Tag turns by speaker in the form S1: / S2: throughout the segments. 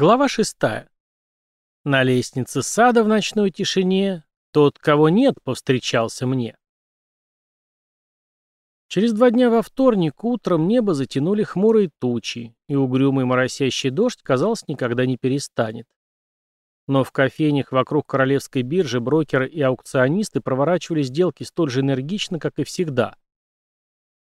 S1: Глава шестая. На лестнице сада в ночной тишине тот, кого нет, повстречался мне. Через два дня во вторник утром небо затянули хмурые тучи, и угрюмый моросящий дождь, казалось, никогда не перестанет. Но в кофейнях вокруг королевской биржи брокеры и аукционисты проворачивали сделки столь же энергично, как и всегда.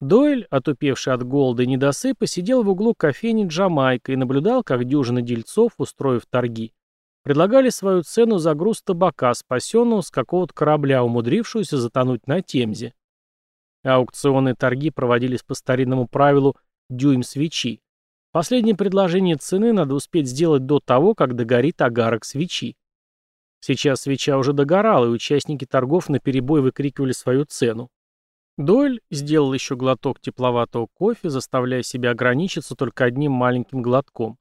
S1: Дойль, отупевший от голода и недосыпа, сидел в углу кофейни Джамайка и наблюдал, как дюжина дельцов, устроив торги, предлагали свою цену за груз табака, спасенного с какого-то корабля, умудрившегося затонуть на Темзе. Аукционные торги проводились по старинному правилу «дюйм свечи». Последнее предложение цены надо успеть сделать до того, как догорит агарок свечи. Сейчас свеча уже догорала, и участники торгов наперебой выкрикивали свою цену. Дойль сделал еще глоток тепловатого кофе, заставляя себя ограничиться только одним маленьким глотком.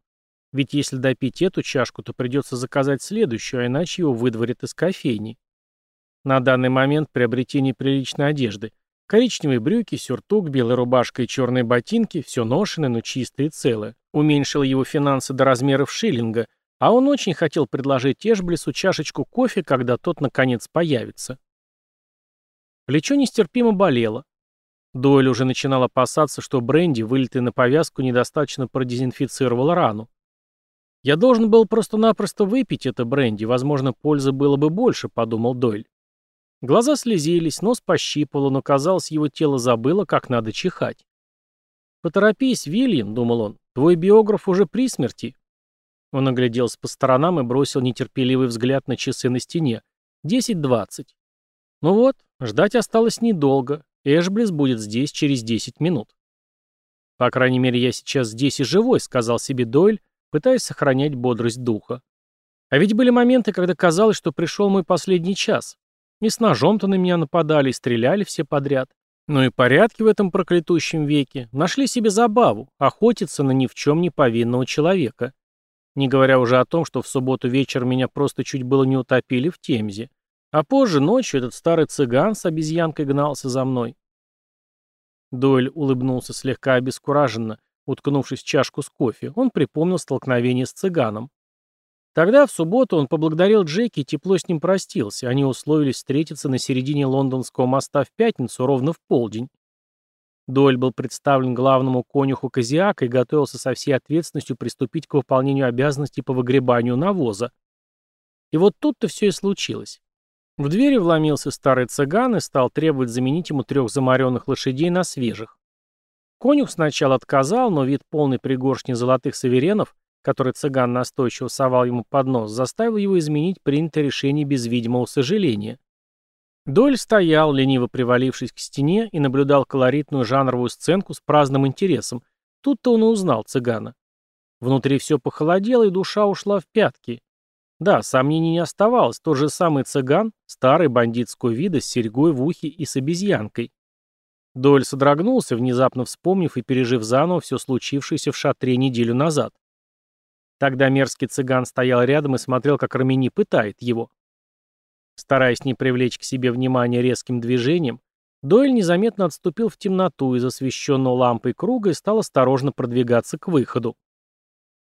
S1: Ведь если допить эту чашку, то придется заказать следующую, а иначе его выдворят из кофейни. На данный момент приобретение приличной одежды. Коричневые брюки, сюртук, белая рубашка и черные ботинки – все ношены, но чистые и целые. Уменьшил его финансы до размеров шиллинга, а он очень хотел предложить Эшблесу чашечку кофе, когда тот наконец появится. Плечо нестерпимо болело. Дойль уже начинал опасаться, что бренди, вылитый на повязку, недостаточно продезинфицировал рану. «Я должен был просто-напросто выпить это бренди, возможно, пользы было бы больше», — подумал Дойль. Глаза слезились, нос пощипало, но, казалось, его тело забыло, как надо чихать. «Поторопись, Вильям», — думал он, — «твой биограф уже при смерти». Он огляделся по сторонам и бросил нетерпеливый взгляд на часы на стене. «Десять-двадцать». Ну вот, ждать осталось недолго. Эшблис будет здесь через 10 минут. По крайней мере, я сейчас здесь и живой, сказал себе Дойль, пытаясь сохранять бодрость духа. А ведь были моменты, когда казалось, что пришел мой последний час. И с ножом-то на меня нападали, и стреляли все подряд. Ну и порядки в этом проклятущем веке. Нашли себе забаву — охотиться на ни в чем не повинного человека. Не говоря уже о том, что в субботу вечером меня просто чуть было не утопили в Темзе. А позже ночью этот старый цыган с обезьянкой гнался за мной. Дойль улыбнулся слегка обескураженно, уткнувшись в чашку с кофе. Он припомнил столкновение с цыганом. Тогда, в субботу, он поблагодарил Джеки и тепло с ним простился. Они условились встретиться на середине лондонского моста в пятницу ровно в полдень. Дойль был представлен главному конюху Козиака и готовился со всей ответственностью приступить к выполнению обязанностей по выгребанию навоза. И вот тут-то все и случилось. В двери вломился старый цыган и стал требовать заменить ему трех заморенных лошадей на свежих. Конюх сначала отказал, но вид полной пригоршни золотых саверенов, который цыган настойчиво совал ему под нос, заставил его изменить принятое решение без видимого сожаления. Доль стоял, лениво привалившись к стене, и наблюдал колоритную жанровую сценку с праздным интересом. Тут-то он и узнал цыгана. Внутри все похолодело, и душа ушла в пятки. Да, сомнений не оставалось, тот же самый цыган, старый бандитского вида, с серьгой в ухе и с обезьянкой. Дойль содрогнулся, внезапно вспомнив и пережив заново все случившееся в шатре неделю назад. Тогда мерзкий цыган стоял рядом и смотрел, как Рамини пытает его. Стараясь не привлечь к себе внимание резким движением, Дойль незаметно отступил в темноту из освещенного лампой круга и стал осторожно продвигаться к выходу.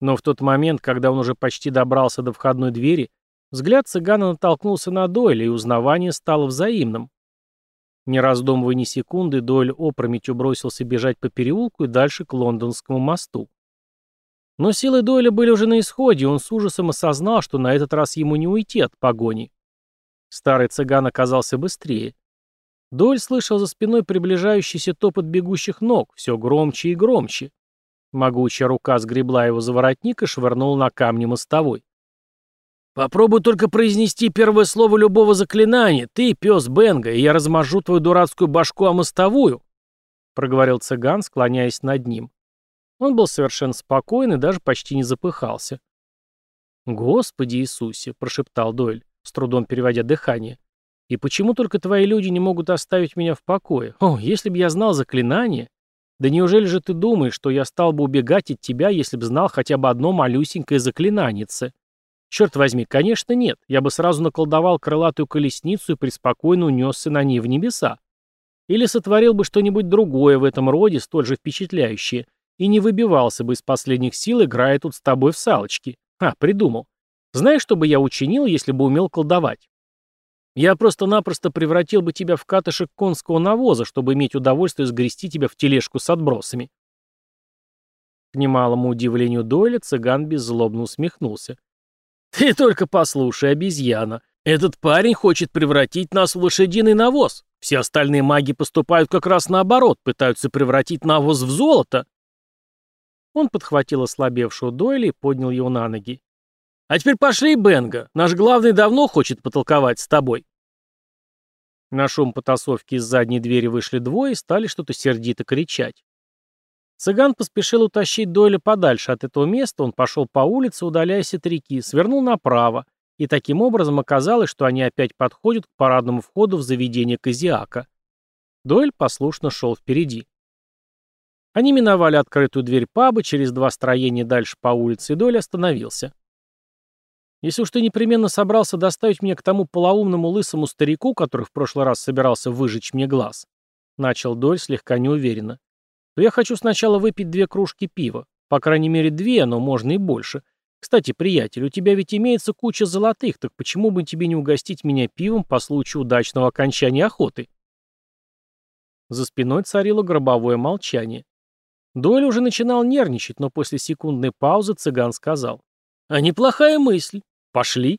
S1: Но в тот момент, когда он уже почти добрался до входной двери, взгляд цыгана натолкнулся на Дойля, и узнавание стало взаимным. Не раздумывая ни секунды, Дойль опрометью бросился бежать по переулку и дальше к лондонскому мосту. Но силы Дойля были уже на исходе, и он с ужасом осознал, что на этот раз ему не уйти от погони. Старый цыган оказался быстрее. Дойль слышал за спиной приближающийся топот бегущих ног, все громче и громче. Могучая рука сгребла его за воротник и швырнула на камни мостовой. «Попробуй только произнести первое слово любого заклинания, ты, пес Бенга, и я размажу твою дурацкую башку о мостовую», — проговорил цыган, склоняясь над ним. Он был совершенно спокоен и даже почти не запыхался. «Господи Иисусе!» — прошептал Дойль, с трудом переводя дыхание. «И почему только твои люди не могут оставить меня в покое? О, если бы я знал заклинание!» Да неужели же ты думаешь, что я стал бы убегать от тебя, если бы знал хотя бы одно малюсенькое заклинанице? Черт возьми, конечно нет. Я бы сразу наколдовал крылатую колесницу и преспокойно унесся на ней в небеса. Или сотворил бы что-нибудь другое в этом роде, столь же впечатляющее, и не выбивался бы из последних сил, играя тут с тобой в салочки. А, придумал. Знаешь, что бы я учинил, если бы умел колдовать? Я просто-напросто превратил бы тебя в катышек конского навоза, чтобы иметь удовольствие сгрести тебя в тележку с отбросами. К немалому удивлению Дойля цыган беззлобно усмехнулся. «Ты только послушай, обезьяна. Этот парень хочет превратить нас в лошадиный навоз. Все остальные маги поступают как раз наоборот, пытаются превратить навоз в золото». Он подхватил ослабевшего Дойля и поднял его на ноги. «А теперь пошли, Бенга. Наш главный давно хочет потолковать с тобой». На шум потасовки из задней двери вышли двое и стали что-то сердито кричать. Цыган поспешил утащить Дойля подальше от этого места, он пошел по улице, удаляясь от реки, свернул направо, и таким образом оказалось, что они опять подходят к парадному входу в заведение Козиака. Дойль послушно шел впереди. Они миновали открытую дверь паба, через два строения дальше по улице, и Дойль остановился. «Если уж ты непременно собрался доставить меня к тому полоумному лысому старику, который в прошлый раз собирался выжечь мне глаз», — начал Доль слегка неуверенно, то я хочу сначала выпить две кружки пива. По крайней мере, две, но можно и больше. Кстати, приятель, у тебя ведь имеется куча золотых, так почему бы тебе не угостить меня пивом по случаю удачного окончания охоты? За спиной царило гробовое молчание. Дойль уже начинал нервничать, но после секундной паузы цыган сказал. «А неплохая мысль. Пошли».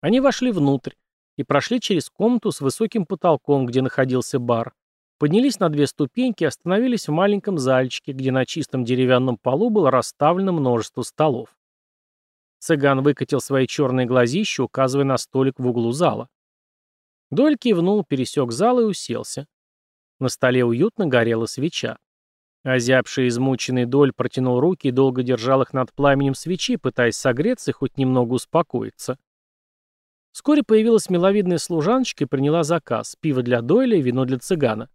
S1: Они вошли внутрь и прошли через комнату с высоким потолком, где находился бар. Поднялись на две ступеньки и остановились в маленьком зальчике, где на чистом деревянном полу было расставлено множество столов. Цыган выкатил свои черные глазища, указывая на столик в углу зала. Доль кивнул, пересек зал и уселся. На столе уютно горела свеча. Озябший измученный Доль протянул руки и долго держал их над пламенем свечи, пытаясь согреться и хоть немного успокоиться. Вскоре появилась миловидная служаночка и приняла заказ – пиво для Дойля и вино для цыгана.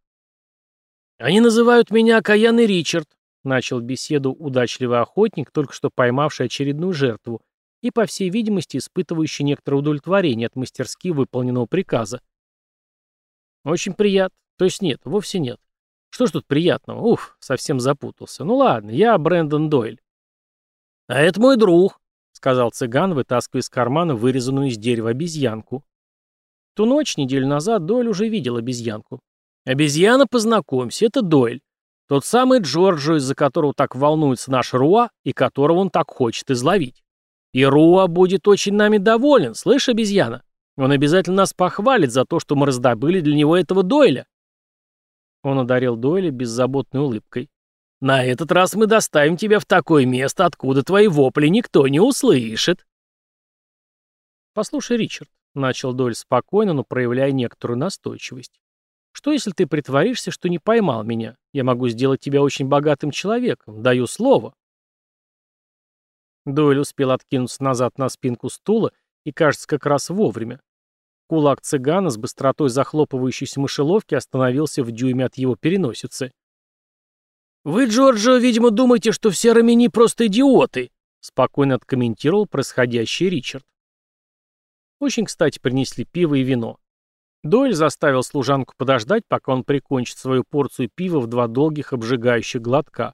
S1: «Они называют меня окаянный Ричард», — начал беседу удачливый охотник, только что поймавший очередную жертву и, по всей видимости, испытывающий некоторое удовлетворение от мастерски выполненного приказа. «Очень приятно. То есть нет, вовсе нет. Что ж тут приятного? Уф, совсем запутался. Ну ладно, я Брэндон Дойль». «А это мой друг», — сказал цыган, вытаскивая из кармана вырезанную из дерева обезьянку. Ту ночь, неделю назад, Дойль уже видел обезьянку. «Обезьяна, познакомься, это Дойль. Тот самый Джорджо, из-за которого так волнуется наш Руа и которого он так хочет изловить. И Руа будет очень нами доволен, слышь, обезьяна? Он обязательно нас похвалит за то, что мы раздобыли для него этого Дойля». Он одарил Дойля беззаботной улыбкой. «На этот раз мы доставим тебя в такое место, откуда твои вопли никто не услышит». «Послушай, Ричард», — начал Дойль спокойно, но проявляя некоторую настойчивость. Что, если ты притворишься, что не поймал меня? Я могу сделать тебя очень богатым человеком. Даю слово. Дойль успел откинуться назад на спинку стула и, кажется, как раз вовремя. Кулак цыгана с быстротой захлопывающейся мышеловки остановился в дюйме от его переносицы. «Вы, Джорджо, видимо, думаете, что все рамени просто идиоты», спокойно откомментировал происходящее Ричард. Очень, кстати, принесли пиво и вино. Дойль заставил служанку подождать, пока он прикончит свою порцию пива в два долгих обжигающих глотка,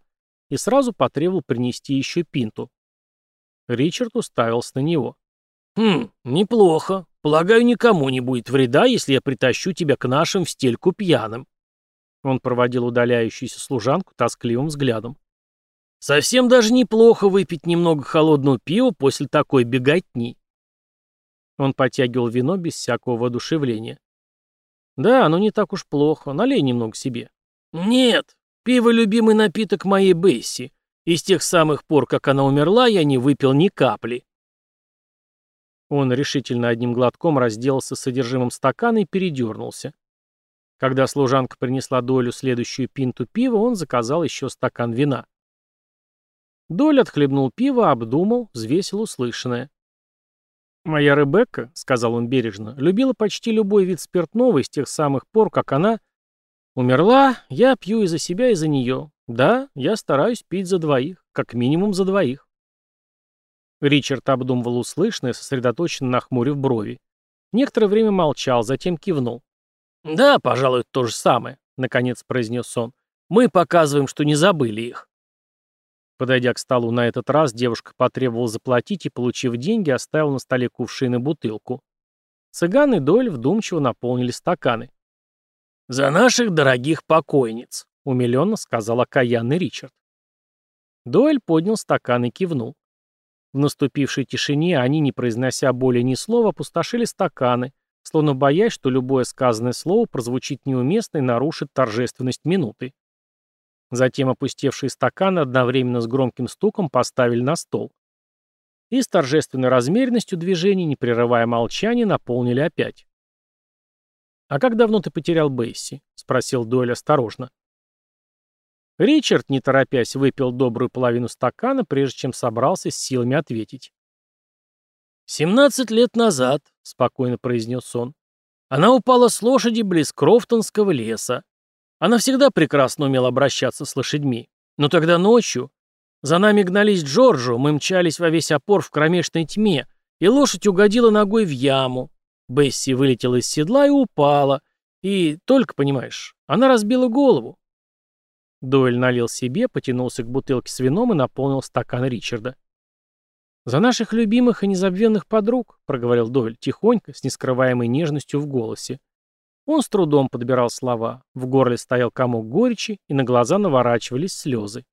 S1: и сразу потребовал принести еще пинту. Ричард уставился на него. «Хм, неплохо. Полагаю, никому не будет вреда, если я притащу тебя к нашим в стельку пьяным». Он проводил удаляющуюся служанку тоскливым взглядом. «Совсем даже неплохо выпить немного холодного пива после такой беготни». Он потягивал вино без всякого воодушевления. «Да, оно не так уж плохо. Налей немного себе». «Нет, пиво — любимый напиток моей Бесси. И с тех самых пор, как она умерла, я не выпил ни капли». Он решительно одним глотком разделался с содержимым стакана и передернулся. Когда служанка принесла Долю следующую пинту пива, он заказал еще стакан вина. Доль отхлебнул пиво, обдумал, взвесил услышанное. «Моя Ребекка», — сказал он бережно, — «любила почти любой вид спиртного с тех самых пор, как она умерла. Я пью и за себя, и за нее. Да, я стараюсь пить за двоих, как минимум за двоих». Ричард обдумывал услышанное, сосредоточенно нахмурив брови. Некоторое время молчал, затем кивнул. «Да, пожалуй, то же самое», — наконец произнес он. «Мы показываем, что не забыли их». Подойдя к столу на этот раз, девушка потребовала заплатить и, получив деньги, оставила на столе кувшин и бутылку. Цыган и Дойль вдумчиво наполнили стаканы. «За наших дорогих покойниц», — умиленно сказал окаянный Ричард. Дойль поднял стакан и кивнул. В наступившей тишине они, не произнося более ни слова, опустошили стаканы, словно боясь, что любое сказанное слово прозвучит неуместно и нарушит торжественность минуты. Затем опустевшие стаканы одновременно с громким стуком поставили на стол. И с торжественной размеренностью движений, не прерывая молчания, наполнили опять. «А как давно ты потерял Бейси?» — спросил Дойль осторожно. Ричард, не торопясь, выпил добрую половину стакана, прежде чем собрался с силами ответить. «Семнадцать лет назад», — спокойно произнес он, — «она упала с лошади близ Крофтонского леса. Она всегда прекрасно умела обращаться с лошадьми. Но тогда ночью за нами гнались Джорджу, мы мчались во весь опор в кромешной тьме, и лошадь угодила ногой в яму. Бесси вылетела из седла и упала. И, только понимаешь, она разбила голову. Дойль налил себе, потянулся к бутылке с вином и наполнил стакан Ричарда. «За наших любимых и незабвенных подруг», — проговорил Дойль тихонько, с нескрываемой нежностью в голосе. Он с трудом подбирал слова, в горле стоял комок горечи, и на глаза наворачивались слезы.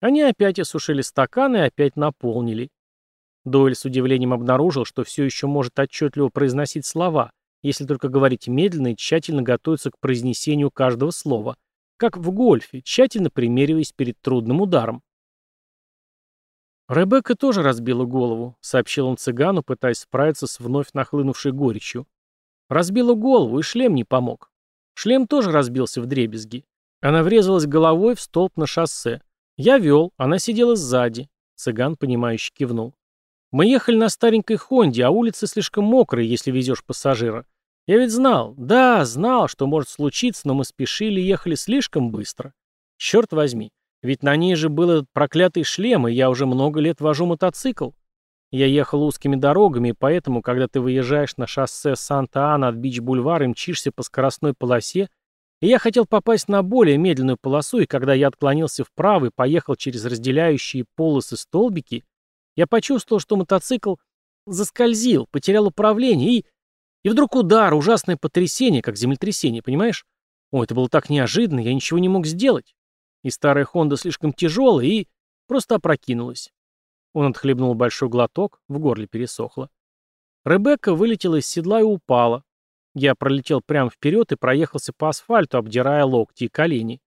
S1: Они опять осушили стаканы и опять наполнили. Дойль с удивлением обнаружил, что все еще может отчетливо произносить слова, если только говорить медленно и тщательно готовиться к произнесению каждого слова, как в гольфе, тщательно примериваясь перед трудным ударом. «Ребекка тоже разбила голову», — сообщил он цыгану, пытаясь справиться с вновь нахлынувшей горечью. «Разбила голову, и шлем не помог. Шлем тоже разбился в дребезги. Она врезалась головой в столб на шоссе. Я вел, она сидела сзади». Цыган, понимающе кивнул. «Мы ехали на старенькой Хонде, а улицы слишком мокрые, если везешь пассажира. Я ведь знал, да, знал, что может случиться, но мы спешили и ехали слишком быстро. Черт возьми, ведь на ней же был этот проклятый шлем, и я уже много лет вожу мотоцикл. Я ехал узкими дорогами, поэтому, когда ты выезжаешь на шоссе Санта-Ана от Бич-Бульвара и мчишься по скоростной полосе, и я хотел попасть на более медленную полосу, и когда я отклонился вправо и поехал через разделяющие полосы столбики, я почувствовал, что мотоцикл заскользил, потерял управление и и вдруг удар, ужасное потрясение, как землетрясение, понимаешь? О, это было так неожиданно, я ничего не мог сделать. И старая Хонда слишком тяжелая и просто опрокинулась. Он отхлебнул большой глоток, в горле пересохло. Ребекка вылетела из седла и упала. Я пролетел прямо вперед и проехался по асфальту, обдирая локти и колени.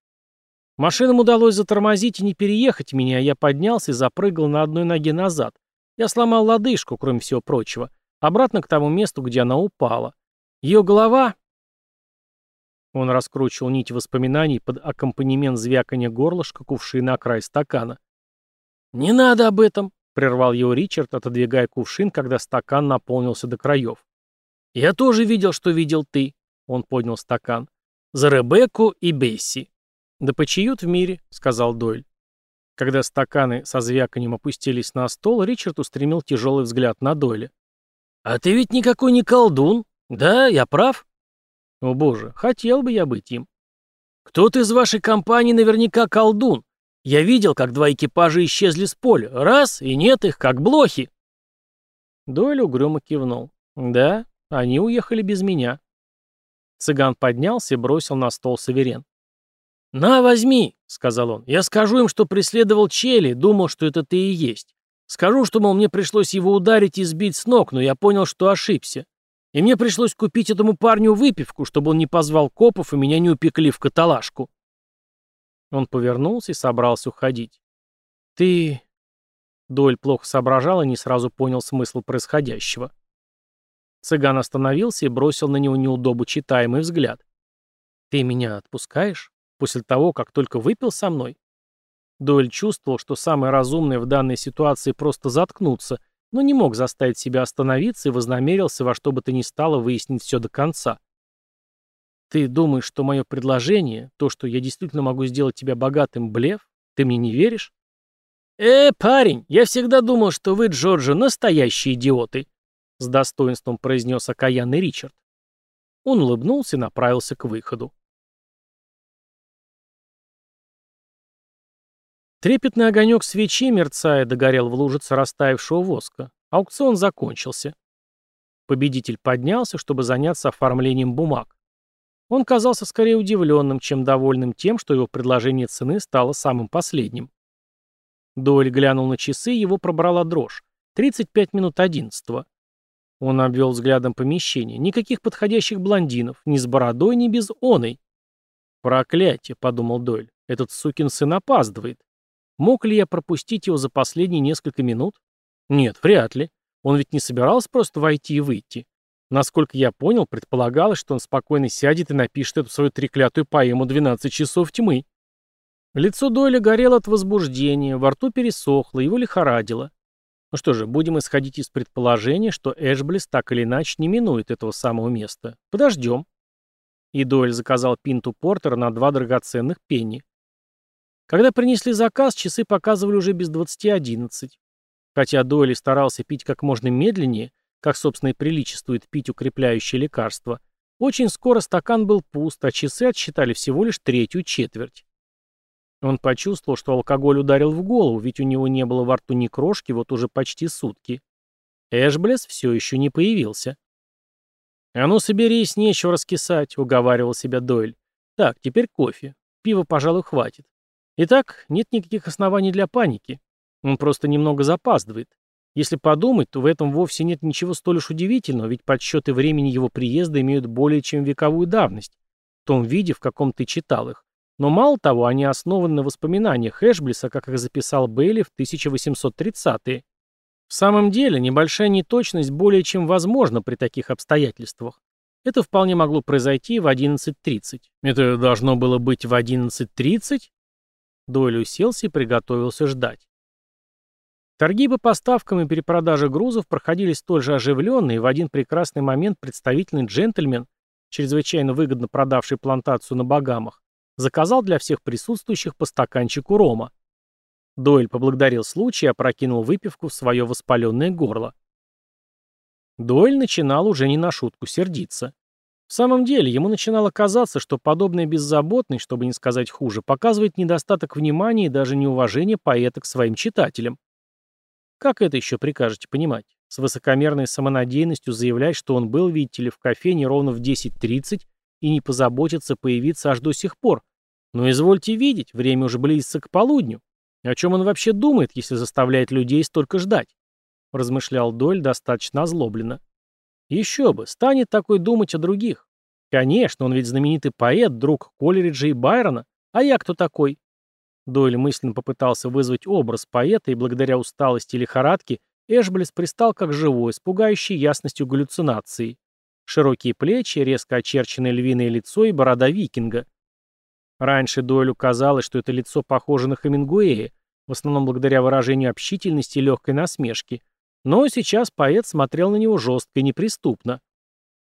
S1: Машинам удалось затормозить и не переехать меня, я поднялся и запрыгал на одной ноге назад. Я сломал лодыжку, кроме всего прочего. Обратно к тому месту, где она упала. Ее голова... Он раскручивал нить воспоминаний под аккомпанемент звяканья горлышка кувшина о край стакана. «Не надо об этом!» — прервал его Ричард, отодвигая кувшин, когда стакан наполнился до краев. «Я тоже видел, что видел ты», — он поднял стакан. «За Ребекку и Бесси». «Да почиют в мире», — сказал Дойль. Когда стаканы со звяканием опустились на стол, Ричард устремил тяжелый взгляд на Дойля. «А ты ведь никакой не колдун. Да, я прав?» «О боже, хотел бы я быть им». «Кто-то из вашей компании наверняка колдун. Я видел, как два экипажа исчезли с поля. Раз, и нет их, как блохи». Дойль угрюмо кивнул. «Да, они уехали без меня». Цыган поднялся и бросил на стол суверен. «На, возьми», — сказал он. «Я скажу им, что преследовал Чели, думал, что это ты и есть. Скажу, что, мол, мне пришлось его ударить и сбить с ног, но я понял, что ошибся. И мне пришлось купить этому парню выпивку, чтобы он не позвал копов и меня не упекли в каталажку. Он повернулся и собрался уходить. «Ты...» Доль плохо соображал и не сразу понял смысл происходящего. Цыган остановился и бросил на него неудобу читаемый взгляд. «Ты меня отпускаешь? После того, как только выпил со мной?» Дойль чувствовал, что самое разумное в данной ситуации просто заткнуться, но не мог заставить себя остановиться и вознамерился во что бы то ни стало выяснить все до конца. «Ты думаешь, что мое предложение, то, что я действительно могу сделать тебя богатым, блеф? Ты мне не веришь?» «Э, парень, я всегда думал, что вы, Джорджи, настоящие идиоты», — с достоинством произнес окаянный Ричард. Он улыбнулся и направился к выходу. Трепетный огонек свечи, мерцая, догорел в лужице растаявшего воска. Аукцион закончился. Победитель поднялся, чтобы заняться оформлением бумаг. Он казался скорее удивленным, чем довольным тем, что его предложение цены стало самым последним. Дойль глянул на часы, его пробрала дрожь. 35 минут одиннадцатого. Он обвел взглядом помещение. Никаких подходящих блондинов, ни с бородой, ни без оной. «Проклятие», — подумал Дойль, — «этот сукин сын опаздывает. Мог ли я пропустить его за последние несколько минут? Нет, вряд ли. Он ведь не собирался просто войти и выйти. Насколько я понял, предполагалось, что он спокойно сядет и напишет эту свою треклятую поэму «12 часов тьмы». Лицо Дойля горело от возбуждения, во рту пересохло, его лихорадило. Ну что же, будем исходить из предположения, что Эшблис так или иначе не минует этого самого места. Подождем. И Дойль заказал пинту портера на два драгоценных пенни. Когда принесли заказ, часы показывали уже без 20.11. Хотя Дойли старался пить как можно медленнее, как, собственно, и приличествует пить укрепляющие лекарства, очень скоро стакан был пуст, а часы отсчитали всего лишь третью четверть. Он почувствовал, что алкоголь ударил в голову, ведь у него не было во рту ни крошки вот уже почти сутки. Эшблес все еще не появился. «А ну, соберись, нечего раскисать», — уговаривал себя Дойль. «Так, теперь кофе. Пива, пожалуй, хватит. Итак, нет никаких оснований для паники. Он просто немного запаздывает. Если подумать, то в этом вовсе нет ничего столь уж удивительного, ведь подсчеты времени его приезда имеют более чем вековую давность, в том виде, в каком ты читал их. Но мало того, они основаны на воспоминаниях Эшблиса, как их записал Бейли в 1830-е. В самом деле, небольшая неточность более чем возможна при таких обстоятельствах. Это вполне могло произойти в 11.30. Это должно было быть в 11.30? Дойль уселся и приготовился ждать. Торги по поставкам и перепродаже грузов проходили столь же оживленно, и в один прекрасный момент представительный джентльмен, чрезвычайно выгодно продавший плантацию на Багамах, заказал для всех присутствующих по стаканчику рома. Дойль поблагодарил случай и опрокинул выпивку в свое воспаленное горло. Дойль начинал уже не на шутку сердиться. В самом деле, ему начинало казаться, что подобная беззаботность, чтобы не сказать хуже, показывает недостаток внимания и даже неуважение поэта к своим читателям. Как это еще прикажете понимать? С высокомерной самонадеянностью заявлять, что он был, видите ли, в кофейне ровно в 10.30 и не позаботится появиться аж до сих пор. Но извольте видеть, время уже близится к полудню. О чем он вообще думает, если заставляет людей столько ждать? Размышлял Доль достаточно озлобленно. Еще бы, станет такой думать о других. Конечно, он ведь знаменитый поэт, друг Колериджа и Байрона. А я кто такой? Дойль мысленно попытался вызвать образ поэта, и благодаря усталости и лихорадке Эшблес пристал как живой, с пугающей ясностью галлюцинации. Широкие плечи, резко очерченное львиное лицо и борода викинга. Раньше Дойлю казалось, что это лицо похоже на Хемингуэя, в основном благодаря выражению общительности и легкой насмешки, но сейчас поэт смотрел на него жестко и неприступно.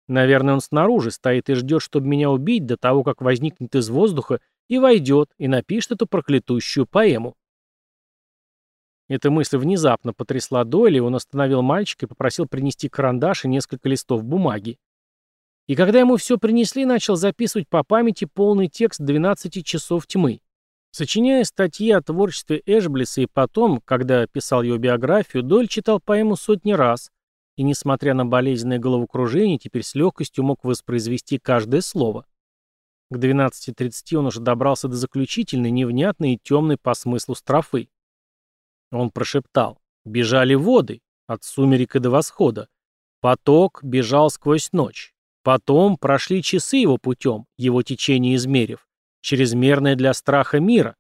S1: Наверное, он снаружи стоит и ждет, чтобы меня убить до того, как возникнет из воздуха и войдет, и напишет эту проклятущую поэму. Эта мысль внезапно потрясла Дойля, и он остановил мальчика и попросил принести карандаш и несколько листов бумаги. И когда ему все принесли, начал записывать по памяти полный текст «12 часов тьмы». Сочиняя статьи о творчестве Эшблиса и потом, когда писал его биографию, Доль читал поэму сотни раз, и, несмотря на болезненное головокружение, теперь с легкостью мог воспроизвести каждое слово. К 12.30 он уже добрался до заключительной, невнятной и темной по смыслу строфы. Он прошептал «Бежали воды, от сумерек и до восхода. Поток бежал сквозь ночь. Потом прошли часы его путем, его течение измерив чрезмерное для страха мира.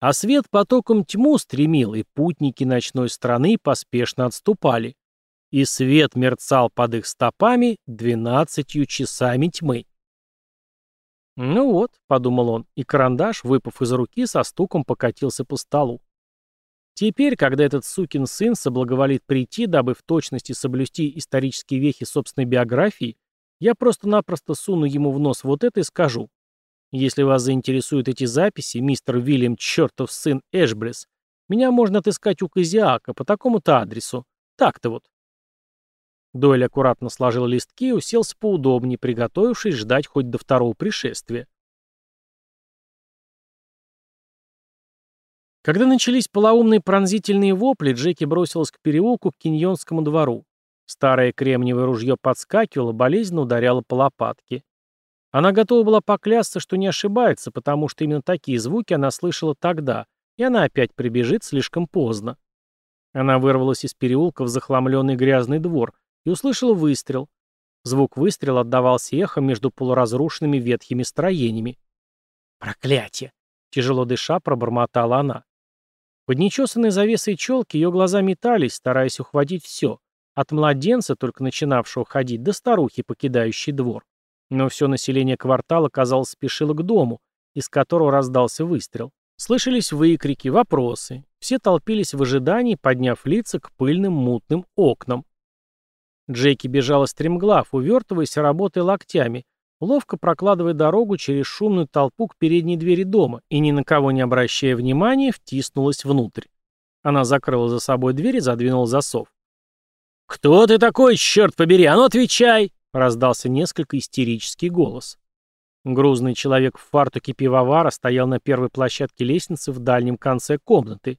S1: А свет потоком тьму стремил, и путники ночной страны поспешно отступали. И свет мерцал под их стопами двенадцатью часами тьмы. «Ну вот», — подумал он, и карандаш, выпав из руки, со стуком покатился по столу. Теперь, когда этот сукин сын соблаговолит прийти, дабы в точности соблюсти исторические вехи собственной биографии, я просто-напросто суну ему в нос вот это и скажу. Если вас заинтересуют эти записи, мистер Вильям чертов сын Эшблес, меня можно отыскать у Козиака по такому-то адресу. Так-то вот. Дойль аккуратно сложил листки и уселся поудобнее, приготовившись ждать хоть до второго пришествия. Когда начались полоумные пронзительные вопли, Джеки бросилась к переулку к Киньонскому двору. Старое кремниевое ружье подскакивало, болезненно ударяло по лопатке. Она готова была поклясться, что не ошибается, потому что именно такие звуки она слышала тогда, и она опять прибежит слишком поздно. Она вырвалась из переулка в захламленный грязный двор и услышала выстрел. Звук выстрела отдавался эхом между полуразрушенными ветхими строениями. «Проклятие!» — тяжело дыша пробормотала она. Под нечесанной завесой челки ее глаза метались, стараясь ухватить все, от младенца, только начинавшего ходить, до старухи, покидающей двор. Но все население квартала, казалось, спешило к дому, из которого раздался выстрел. Слышались выкрики, вопросы. Все толпились в ожидании, подняв лица к пыльным мутным окнам. Джеки бежала стремглав, увертываясь, работая локтями, ловко прокладывая дорогу через шумную толпу к передней двери дома и, ни на кого не обращая внимания, втиснулась внутрь. Она закрыла за собой дверь и задвинула засов. «Кто ты такой, черт побери? А ну отвечай!» — раздался несколько истерический голос. Грузный человек в фартуке пивовара стоял на первой площадке лестницы в дальнем конце комнаты.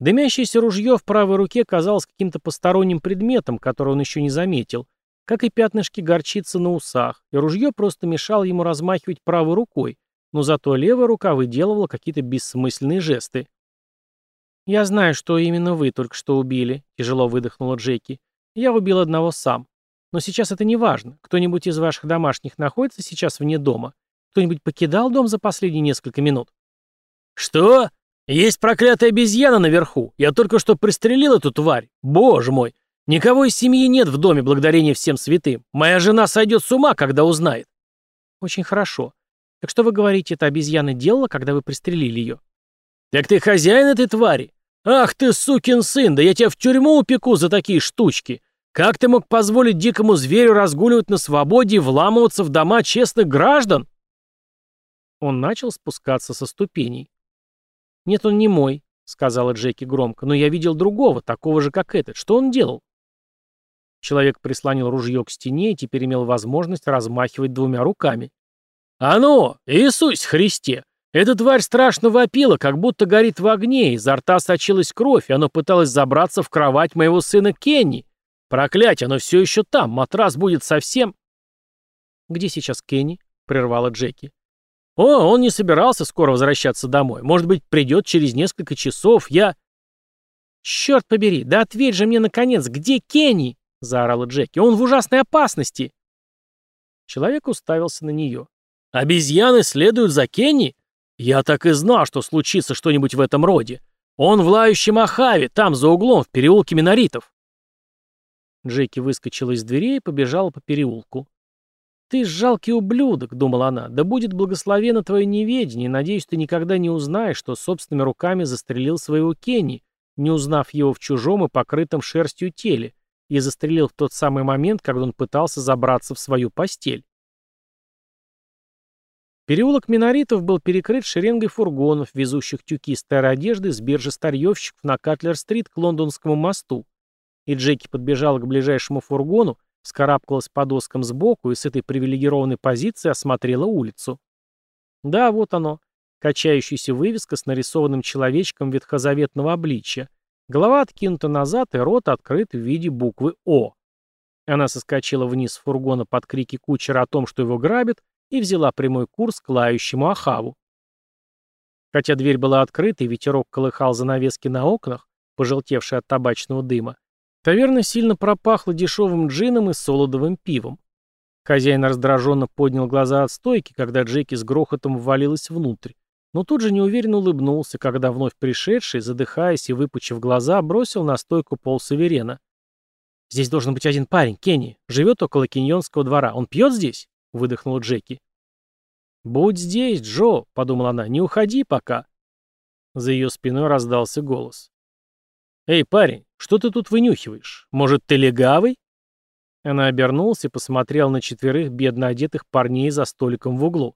S1: Дымящееся ружье в правой руке казалось каким-то посторонним предметом, который он еще не заметил, как и пятнышки горчицы на усах, и ружье просто мешало ему размахивать правой рукой, но зато левая рука выделывала какие-то бессмысленные жесты. «Я знаю, что именно вы только что убили», — тяжело выдохнула Джеки. «Я убил одного сам. Но сейчас это не важно. Кто-нибудь из ваших домашних находится сейчас вне дома? Кто-нибудь покидал дом за последние несколько минут?» «Что? Есть проклятая обезьяна наверху. Я только что пристрелил эту тварь. Боже мой! Никого из семьи нет в доме, благодарение всем святым. Моя жена сойдет с ума, когда узнает. Очень хорошо. Так что вы говорите, эта обезьяна делала, когда вы пристрелили ее? Так ты хозяин этой твари? Ах ты, сукин сын, да я тебя в тюрьму упеку за такие штучки. Как ты мог позволить дикому зверю разгуливать на свободе и вламываться в дома честных граждан? Он начал спускаться со ступеней. Нет, он не мой, сказала Джеки громко, но я видел другого, такого же, как этот. Что он делал? Человек прислонил ружье к стене и теперь имел возможность размахивать двумя руками. «А ну, Иисус Христе! Эта тварь страшно вопила, как будто горит в огне, изо рта сочилась кровь, и оно пыталось забраться в кровать моего сына Кенни. Проклятие, оно все еще там, матрас будет совсем...» «Где сейчас Кенни?» — прервала Джеки. «О, он не собирался скоро возвращаться домой. Может быть, придет через несколько часов. Я...» «Черт побери, да ответь же мне, наконец, где Кенни?» — заорала Джеки. «Он в ужасной опасности!» Человек уставился на нее. «Обезьяны следуют за Кенни? Я так и знал, что случится что-нибудь в этом роде. Он в лающем Ахаве, там, за углом, в переулке Миноритов». Джеки выскочила из дверей и побежала по переулку. «Ты жалкий ублюдок», — думала она, — «да будет благословено твое неведение, надеюсь, ты никогда не узнаешь, что собственными руками застрелил своего Кенни, не узнав его в чужом и покрытом шерстью теле, и застрелил в тот самый момент, когда он пытался забраться в свою постель. Переулок Миноритов был перекрыт шеренгой фургонов, везущих тюки старой одежды с биржи старьевщиков на Катлер-стрит к Лондонскому мосту. И Джеки подбежала к ближайшему фургону, скарабкалась по доскам сбоку и с этой привилегированной позиции осмотрела улицу. Да, вот оно, качающаяся вывеска с нарисованным человечком ветхозаветного обличия, Голова откинута назад и рот открыт в виде буквы «О». Она соскочила вниз с фургона под крики кучера о том, что его грабят, и взяла прямой курс к лающему Ахаву. Хотя дверь была открыта и ветерок колыхал занавески на окнах, пожелтевшие от табачного дыма, таверна сильно пропахла дешевым джином и солодовым пивом. Хозяин раздраженно поднял глаза от стойки, когда Джеки с грохотом ввалилась внутрь но тут же неуверенно улыбнулся, когда вновь пришедший, задыхаясь и выпучив глаза, бросил на стойку пол суверена. «Здесь должен быть один парень, Кенни. Живет около Киньонского двора. Он пьет здесь?» — выдохнул Джеки. «Будь здесь, Джо», — подумала она, — «не уходи пока». За ее спиной раздался голос. «Эй, парень, что ты тут вынюхиваешь? Может, ты легавый?» Она обернулась и посмотрела на четверых бедно одетых парней за столиком в углу.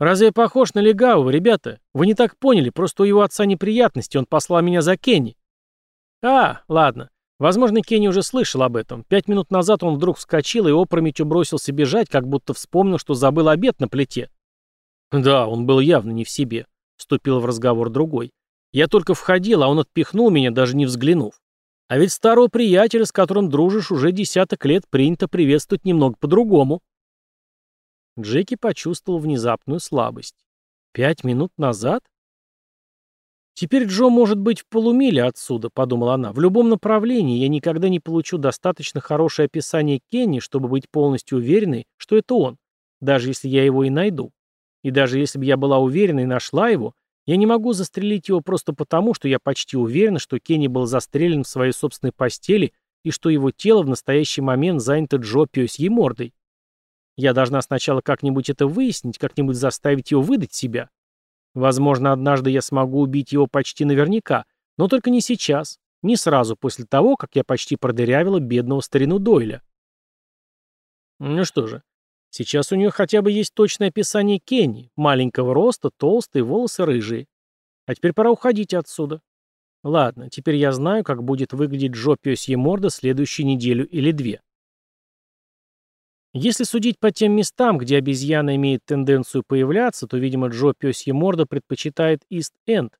S1: «Разве я похож на легавого, ребята? Вы не так поняли, просто у его отца неприятности, он послал меня за Кенни». «А, ладно. Возможно, Кенни уже слышал об этом. Пять минут назад он вдруг вскочил и опрометью бросился бежать, как будто вспомнил, что забыл обед на плите». «Да, он был явно не в себе», — вступил в разговор другой. Я только входил, а он отпихнул меня, даже не взглянув. А ведь старого приятеля, с которым дружишь уже десяток лет, принято приветствовать немного по-другому. Джеки почувствовал внезапную слабость. Пять минут назад? Теперь Джо может быть в полумиле отсюда, подумала она. В любом направлении я никогда не получу достаточно хорошее описание Кенни, чтобы быть полностью уверенной, что это он, даже если я его и найду. И даже если бы я была уверена и нашла его, я не могу застрелить его просто потому, что я почти уверена, что Кенни был застрелен в своей собственной постели и что его тело в настоящий момент занято Джо пёсьей мордой. Я должна сначала как-нибудь это выяснить, как-нибудь заставить его выдать себя. Возможно, однажды я смогу убить его почти наверняка, но только не сейчас, не сразу после того, как я почти продырявила бедного старину Дойля. Ну что же, Сейчас у нее хотя бы есть точное описание Кенни. Маленького роста, толстые, волосы рыжие. А теперь пора уходить отсюда. Ладно, теперь я знаю, как будет выглядеть Джо Пёсье Морда следующую неделю или две. Если судить по тем местам, где обезьяна имеет тенденцию появляться, то, видимо, Джо Пёсье Морда предпочитает Ист-Энд.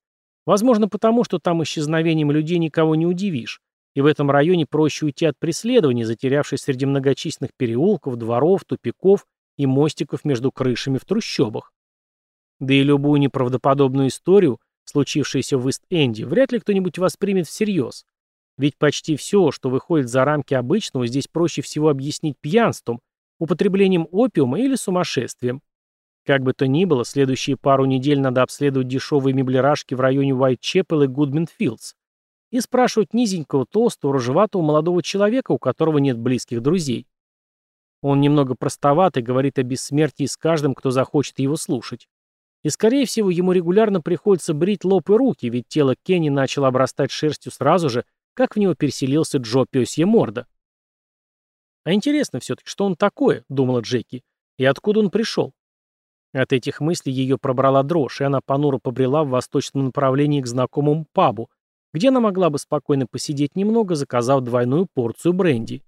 S1: Возможно, потому, что там исчезновением людей никого не удивишь, и в этом районе проще уйти от преследования, затерявшись среди многочисленных переулков, дворов, тупиков и мостиков между крышами в трущобах. Да и любую неправдоподобную историю, случившуюся в Ист-Энде, вряд ли кто-нибудь воспримет всерьез. Ведь почти все, что выходит за рамки обычного, здесь проще всего объяснить пьянством, употреблением опиума или сумасшествием. Как бы то ни было, следующие пару недель надо обследовать дешевые меблерашки в районе Уайт-Чеппел и Гудминфилдс, и спрашивать низенького, толстого, рыжеватого молодого человека, у которого нет близких друзей. Он немного простоват и говорит о бессмертии с каждым, кто захочет его слушать. И, скорее всего, ему регулярно приходится брить лоб и руки, ведь тело Кенни начало обрастать шерстью сразу же, как в него переселился Джо Пёсье Морда. «А интересно все-таки, что он такое?» — думала Джеки. «И откуда он пришел?» От этих мыслей ее пробрала дрожь, и она понуро побрела в восточном направлении к знакомому пабу, где она могла бы спокойно посидеть немного, заказав двойную порцию бренди.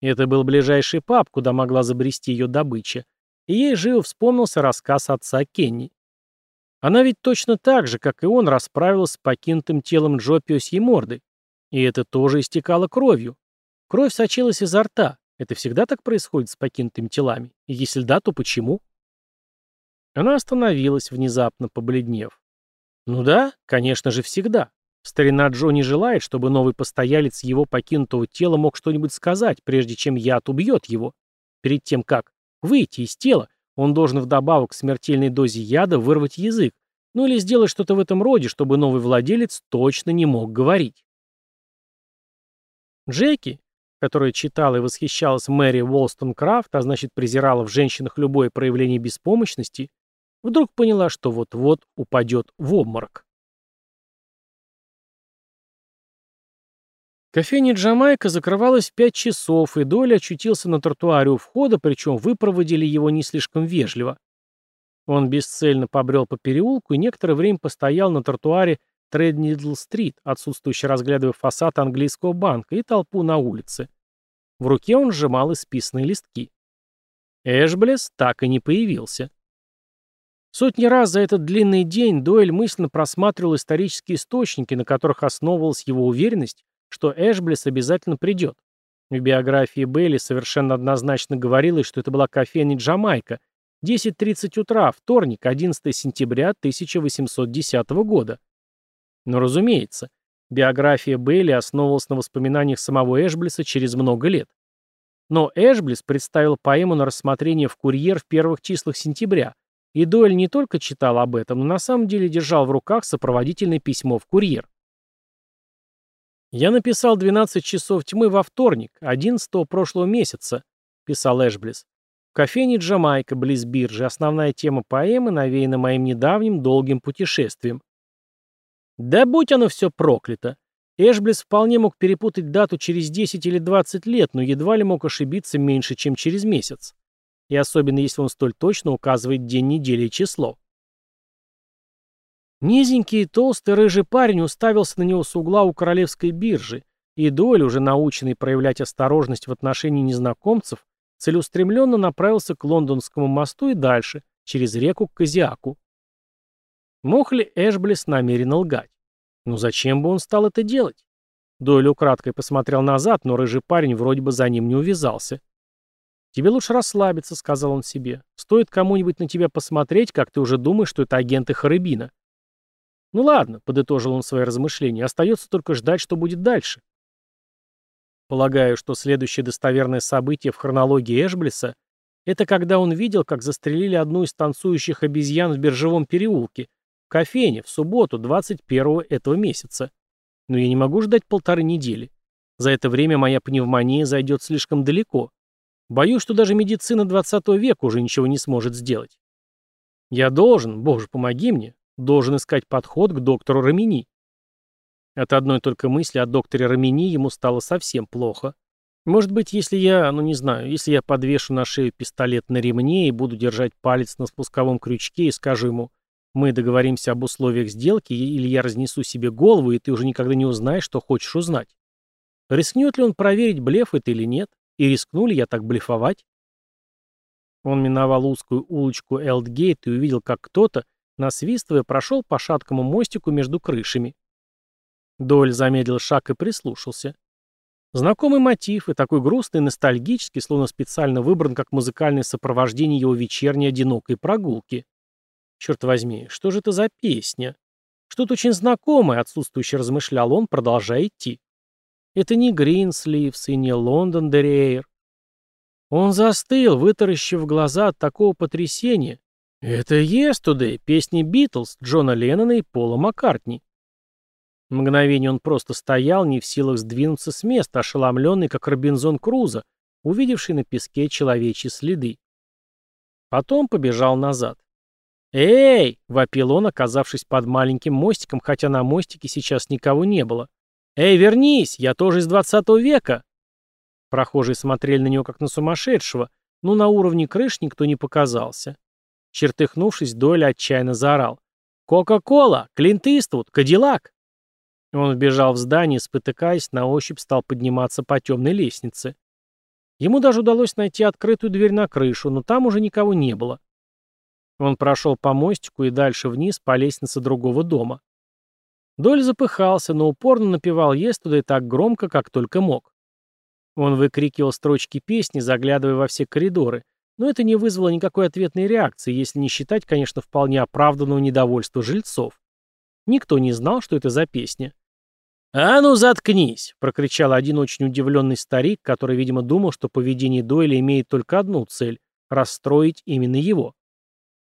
S1: Это был ближайший паб, куда могла забрести ее добыча, и ей живо вспомнился рассказ отца Кенни. Она ведь точно так же, как и он, расправилась с покинутым телом Джо пёсьей морды. И это тоже истекало кровью. Кровь сочилась изо рта. Это всегда так происходит с покинутыми телами? И если да, то почему? Она остановилась, внезапно побледнев. Ну да, конечно же, всегда. Старина Джо не желает, чтобы новый постоялец его покинутого тела мог что-нибудь сказать, прежде чем яд убьет его. Перед тем, как выйти из тела, он должен вдобавок к смертельной дозе яда вырвать язык, ну или сделать что-то в этом роде, чтобы новый владелец точно не мог говорить. Джеки, которая читала и восхищалась Мэри Уолстон Крафт, а значит презирала в женщинах любое проявление беспомощности, вдруг поняла, что вот-вот упадет в обморок. Кофейня «Джамайка» закрывалась в пять часов, и Доля очутился на тротуаре у входа, причем выпроводили его не слишком вежливо. Он бесцельно побрел по переулку и некоторое время постоял на тротуаре Треднидл-стрит, отсутствующе разглядывая фасад английского банка и толпу на улице. В руке он сжимал исписанные листки. Эшблес так и не появился. Сотни раз за этот длинный день Дойль мысленно просматривал исторические источники, на которых основывалась его уверенность, что Эшблес обязательно придет. В биографии Бейли совершенно однозначно говорилось, что это была кофейня Джамайка, 10.30 утра, вторник, 11 сентября 1810 года. Но разумеется, биография Бейли основывалась на воспоминаниях самого Эшблиса через много лет. Но Эшблис представил поэму на рассмотрение в «Курьер» в первых числах сентября, и Дойль не только читал об этом, но на самом деле держал в руках сопроводительное письмо в «Курьер». «Я написал 12 часов тьмы во вторник, 11 прошлого месяца», — писал Эшблис. «В кофейне Джамайка, близ биржи, основная тема поэмы навеяна моим недавним долгим путешествием». Да будь оно все проклято. Эшблис вполне мог перепутать дату через 10 или 20 лет, но едва ли мог ошибиться меньше, чем через месяц. И особенно если он столь точно указывает день недели и число. Низенький, толстый, рыжий парень уставился на него с угла у королевской биржи, и Дойль, уже наученный проявлять осторожность в отношении незнакомцев, целеустремленно направился к лондонскому мосту и дальше, через реку к Козиаку. Мог ли Эшблис намеренно лгать? Ну зачем бы он стал это делать? Дойль украдкой посмотрел назад, но рыжий парень вроде бы за ним не увязался. «Тебе лучше расслабиться», — сказал он себе. «Стоит кому-нибудь на тебя посмотреть, как ты уже думаешь, что это агенты Харыбина». «Ну ладно», — подытожил он свои размышления, — «остается только ждать, что будет дальше». Полагаю, что следующее достоверное событие в хронологии Эшблиса — это когда он видел, как застрелили одну из танцующих обезьян в Биржевом переулке, в кофейне, в субботу, 21 этого месяца. Но я не могу ждать полторы недели. За это время моя пневмония зайдет слишком далеко. Боюсь, что даже медицина 20 века уже ничего не сможет сделать. Я должен, боже, помоги мне, должен искать подход к доктору Рамини. От одной только мысли о докторе Рамини ему стало совсем плохо. Может быть, если я, ну не знаю, если я подвешу на шею пистолет на ремне и буду держать палец на спусковом крючке и скажу ему, мы договоримся об условиях сделки, или я разнесу себе голову, и ты уже никогда не узнаешь, что хочешь узнать. Рискнет ли он проверить, блеф это или нет? И рискну ли я так блефовать? Он миновал узкую улочку Элдгейт и увидел, как кто-то, насвистывая, прошел по шаткому мостику между крышами. Доль замедлил шаг и прислушался. Знакомый мотив и такой грустный, ностальгический, словно специально выбран как музыкальное сопровождение его вечерней одинокой прогулки. Черт возьми, что же это за песня? Что-то очень знакомое, отсутствующе размышлял он, продолжая идти. Это не Гринсливс и не Лондон Дерриэйр. Он застыл, вытаращив глаза от такого потрясения. Это Yesterday, песни Битлз, Джона Леннона и Пола Маккартни. Мгновение он просто стоял, не в силах сдвинуться с места, ошеломленный, как Робинзон Крузо, увидевший на песке человечьи следы. Потом побежал назад. «Эй!» — вопил он, оказавшись под маленьким мостиком, хотя на мостике сейчас никого не было. «Эй, вернись! Я тоже из двадцатого века!» Прохожие смотрели на него как на сумасшедшего, но на уровне крыш никто не показался. Чертыхнувшись, Дойль отчаянно заорал. «Кока-кола! Клинт Иствуд! Кадиллак!» Он вбежал в здание, спотыкаясь, на ощупь стал подниматься по темной лестнице. Ему даже удалось найти открытую дверь на крышу, но там уже никого не было. Он прошел по мостику и дальше вниз по лестнице другого дома. Доль запыхался, но упорно напевал Естуда так громко, как только мог. Он выкрикивал строчки песни, заглядывая во все коридоры, но это не вызвало никакой ответной реакции, если не считать, конечно, вполне оправданного недовольства жильцов. Никто не знал, что это за песня. «А ну, заткнись!» — прокричал один очень удивленный старик, который, видимо, думал, что поведение Дойля имеет только одну цель — расстроить именно его.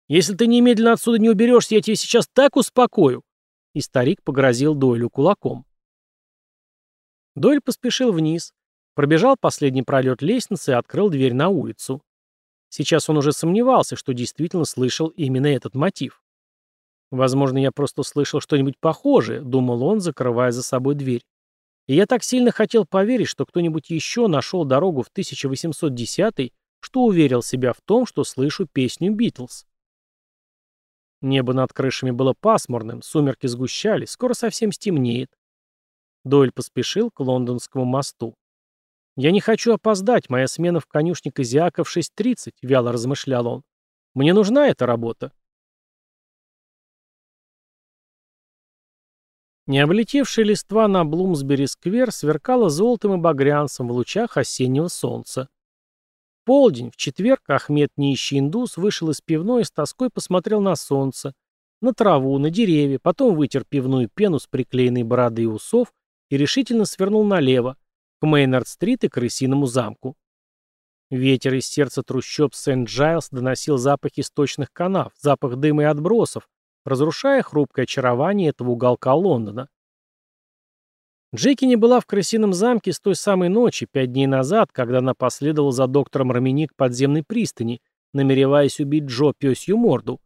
S1: «Если ты немедленно отсюда не уберешься, я тебя сейчас так успокою!» и старик погрозил Дойлю кулаком. Дойль поспешил вниз, пробежал последний пролет лестницы и открыл дверь на улицу. Сейчас он уже сомневался, что действительно слышал именно этот мотив. «Возможно, я просто слышал что-нибудь похожее», — думал он, закрывая за собой дверь. И я так сильно хотел поверить, что кто-нибудь еще нашел дорогу в 1810 что уверил себя в том, что слышу песню «Битлз». Небо над крышами было пасмурным, сумерки сгущались, скоро совсем стемнеет. Дойль поспешил к лондонскому мосту. «Я не хочу опоздать, моя смена в конюшне Козиака в 6.30», — вяло размышлял он. «Мне нужна эта работа». Не облетевшая листва на Блумсбери-сквер сверкала золотым и багрянцем в лучах осеннего солнца полдень, в четверг, Ахмед нищий индус вышел из пивной и с тоской посмотрел на солнце, на траву, на деревья, потом вытер пивную пену с приклеенной бороды и усов и решительно свернул налево, к Мейнард-стрит и крысиному замку. Ветер из сердца трущоб Сент-Джайлс доносил запах сточных канав, запах дыма и отбросов, разрушая хрупкое очарование этого уголка Лондона. Джеки не была в крысином замке с той самой ночи, пять дней назад, когда она последовала за доктором Рамини к подземной пристани, намереваясь убить Джо пёсью морду.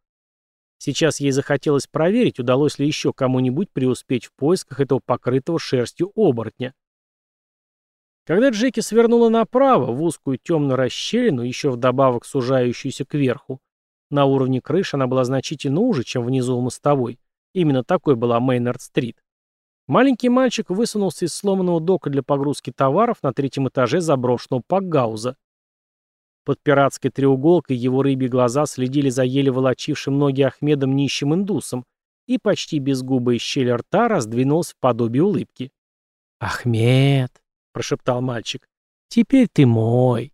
S1: Сейчас ей захотелось проверить, удалось ли еще кому-нибудь преуспеть в поисках этого покрытого шерстью оборотня. Когда Джеки свернула направо, в узкую темную расщелину, еще вдобавок сужающуюся кверху, на уровне крыши она была значительно уже, чем внизу у мостовой. Именно такой была Мейнард-стрит. Маленький мальчик высунулся из сломанного дока для погрузки товаров на третьем этаже заброшенного пакгауза. Под пиратской треуголкой его рыбьи глаза следили за еле волочившим ноги Ахмедом нищим индусом, и почти безгубая щель рта раздвинулась в подобие улыбки. «Ахмед!» — прошептал мальчик. «Теперь ты мой!»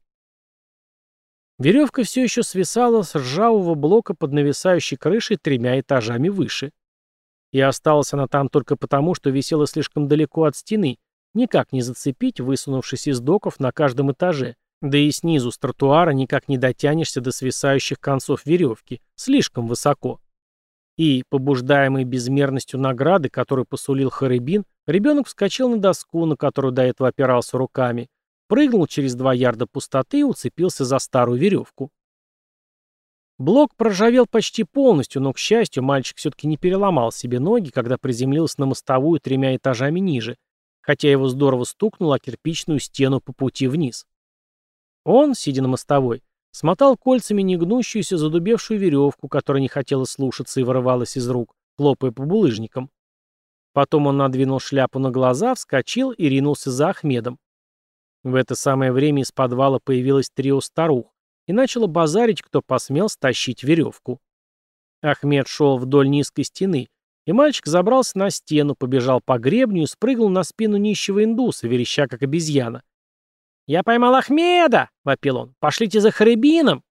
S1: Веревка все еще свисала с ржавого блока под нависающей крышей тремя этажами выше. И осталась она там только потому, что висела слишком далеко от стены, никак не зацепить, высунувшись из доков на каждом этаже, да и снизу с тротуара никак не дотянешься до свисающих концов веревки, слишком высоко. И, побуждаемый безмерностью награды, которую посулил Харибин, ребенок вскочил на доску, на которую до этого опирался руками, прыгнул через два ярда пустоты и уцепился за старую веревку. Блок проржавел почти полностью, но, к счастью, мальчик все-таки не переломал себе ноги, когда приземлился на мостовую тремя этажами ниже, хотя его здорово стукнуло кирпичную стену по пути вниз. Он, сидя на мостовой, смотал кольцами негнущуюся задубевшую веревку, которая не хотела слушаться и вырывалась из рук, хлопая по булыжникам. Потом он надвинул шляпу на глаза, вскочил и ринулся за Ахмедом. В это самое время из подвала появилось трио старух и начало базарить, кто посмел стащить веревку. Ахмед шел вдоль низкой стены, и мальчик забрался на стену, побежал по гребню и спрыгнул на спину нищего индуса, вереща как обезьяна. «Я поймал Ахмеда!» — вопил он. «Пошлите за Харибином!»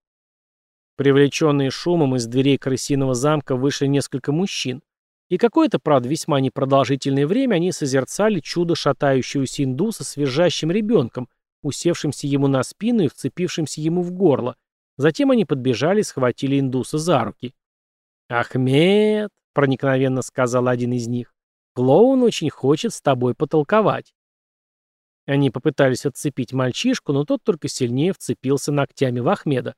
S1: Привлеченные шумом из дверей крысиного замка вышли несколько мужчин. И какое-то, правда, весьма непродолжительное время они созерцали чудо шатающегося индуса с визжащим ребенком, усевшимся ему на спину и вцепившимся ему в горло. Затем они подбежали и схватили индуса за руки. «Ахмед!» — проникновенно сказал один из них. «Клоун очень хочет с тобой потолковать». Они попытались отцепить мальчишку, но тот только сильнее вцепился ногтями в Ахмеда.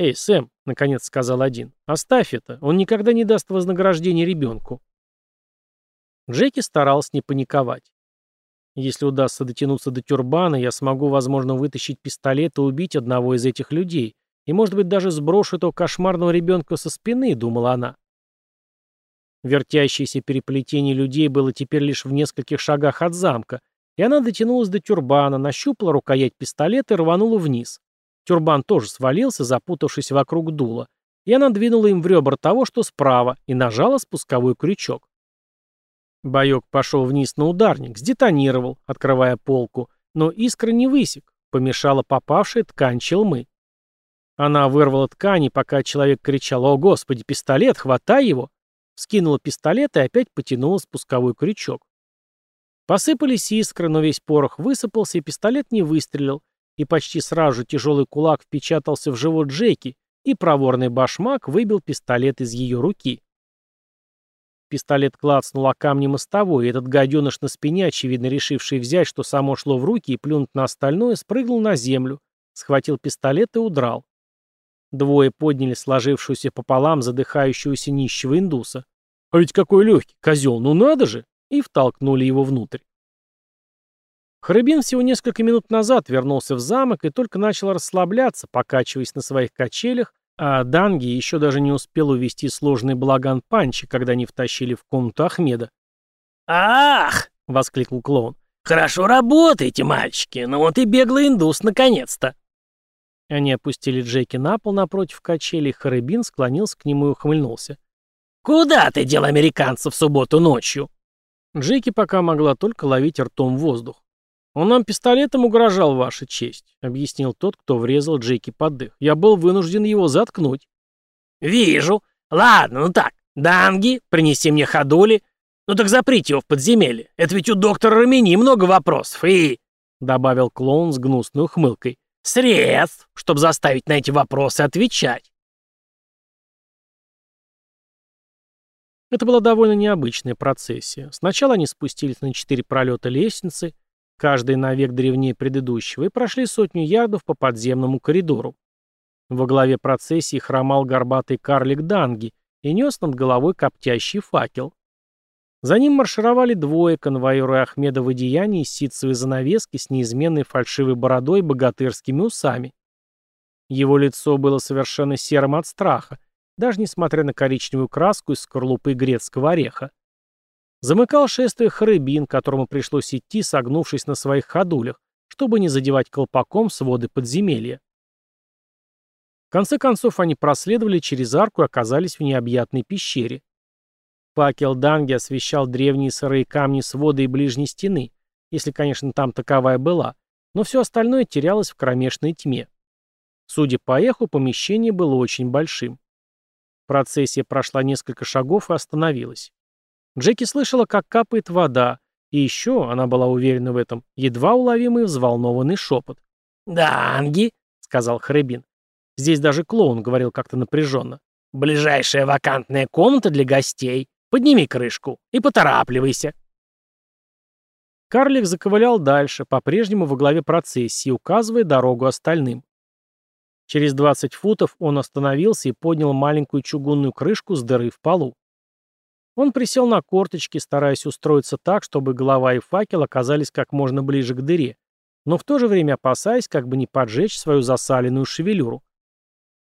S1: «Эй, Сэм», — наконец сказал один, — «оставь это, он никогда не даст вознаграждения ребенку». Джеки старался не паниковать. Если удастся дотянуться до тюрбана, я смогу, возможно, вытащить пистолет и убить одного из этих людей, и, может быть, даже сброшу этого кошмарного ребенка со спины, думала она. Вертящееся переплетение людей было теперь лишь в нескольких шагах от замка, и она дотянулась до тюрбана, нащупала рукоять пистолета и рванула вниз. Тюрбан тоже свалился, запутавшись вокруг дула, и она двинула им в ребра того, что справа, и нажала спусковой крючок. Боек пошел вниз на ударник, сдетонировал, открывая полку, но искра не высек, помешала попавшая ткань челмы. Она вырвала ткань, пока человек кричал «О, Господи, пистолет, хватай его!» скинула пистолет и опять потянула спусковой крючок. Посыпались искры, но весь порох высыпался, и пистолет не выстрелил, и почти сразу же тяжелый кулак впечатался в живот Джеки, и проворный башмак выбил пистолет из ее руки. Пистолет клацнул о камни мостовой, и этот гаденыш на спине, очевидно решивший взять, что само шло в руки и плюнуть на остальное, спрыгнул на землю, схватил пистолет и удрал. Двое подняли сложившуюся пополам задыхающегося нищего индуса. «А ведь какой легкий, козел, ну надо же!» и втолкнули его внутрь. Храбин всего несколько минут назад вернулся в замок и только начал расслабляться, покачиваясь на своих качелях, а Данги еще даже не успел увести сложный балаган панчи, когда они втащили в комнату Ахмеда.
S2: «Ах!» — воскликнул клоун. «Хорошо работаете, мальчики, ну вот и беглый индус наконец-то!»
S1: Они опустили Джеки на пол напротив качели, и Харыбин склонился к нему и ухмыльнулся.
S2: «Куда ты дел американцев в субботу ночью?»
S1: Джеки пока могла только ловить ртом воздух. «Он нам пистолетом угрожал, ваша честь», — объяснил тот, кто врезал Джеки под дых. «Я был вынужден его заткнуть».
S2: «Вижу. Ладно, ну так, Данги, принеси мне ходули. Ну так заприте его в подземелье. Это ведь у доктора Рамини много вопросов и...» — добавил клоун с гнусной ухмылкой. «Средств, чтобы заставить на эти вопросы отвечать».
S1: Это была довольно необычная процессия. Сначала они спустились на четыре пролета лестницы, каждый на век древнее предыдущего, и прошли сотню ярдов по подземному коридору. Во главе процессии хромал горбатый карлик Данги и нес над головой коптящий факел. За ним маршировали двое, конвоируя Ахмеда в одеянии из ситцевой занавески с неизменной фальшивой бородой и богатырскими усами. Его лицо было совершенно серым от страха, даже несмотря на коричневую краску из скорлупы грецкого ореха. Замыкал шествие Харыбин, которому пришлось идти, согнувшись на своих ходулях, чтобы не задевать колпаком своды подземелья. В конце концов они проследовали через арку и оказались в необъятной пещере. Факел Данги освещал древние сырые камни свода и ближней стены, если, конечно, там таковая была, но все остальное терялось в кромешной тьме. Судя по эху, помещение было очень большим. Процессия прошла несколько шагов и остановилась. Джеки слышала, как капает вода, и еще, она была уверена в этом, едва уловимый взволнованный шепот.
S2: «Данги», — сказал Хребин.
S1: Здесь даже клоун говорил как-то напряженно.
S2: «Ближайшая вакантная комната для гостей. Подними крышку и поторапливайся».
S1: Карлик заковылял дальше, по-прежнему во главе процессии, указывая дорогу остальным. Через 20 футов он остановился и поднял маленькую чугунную крышку с дыры в полу. Он присел на корточки, стараясь устроиться так, чтобы голова и факел оказались как можно ближе к дыре, но в то же время опасаясь, как бы не поджечь свою засаленную шевелюру.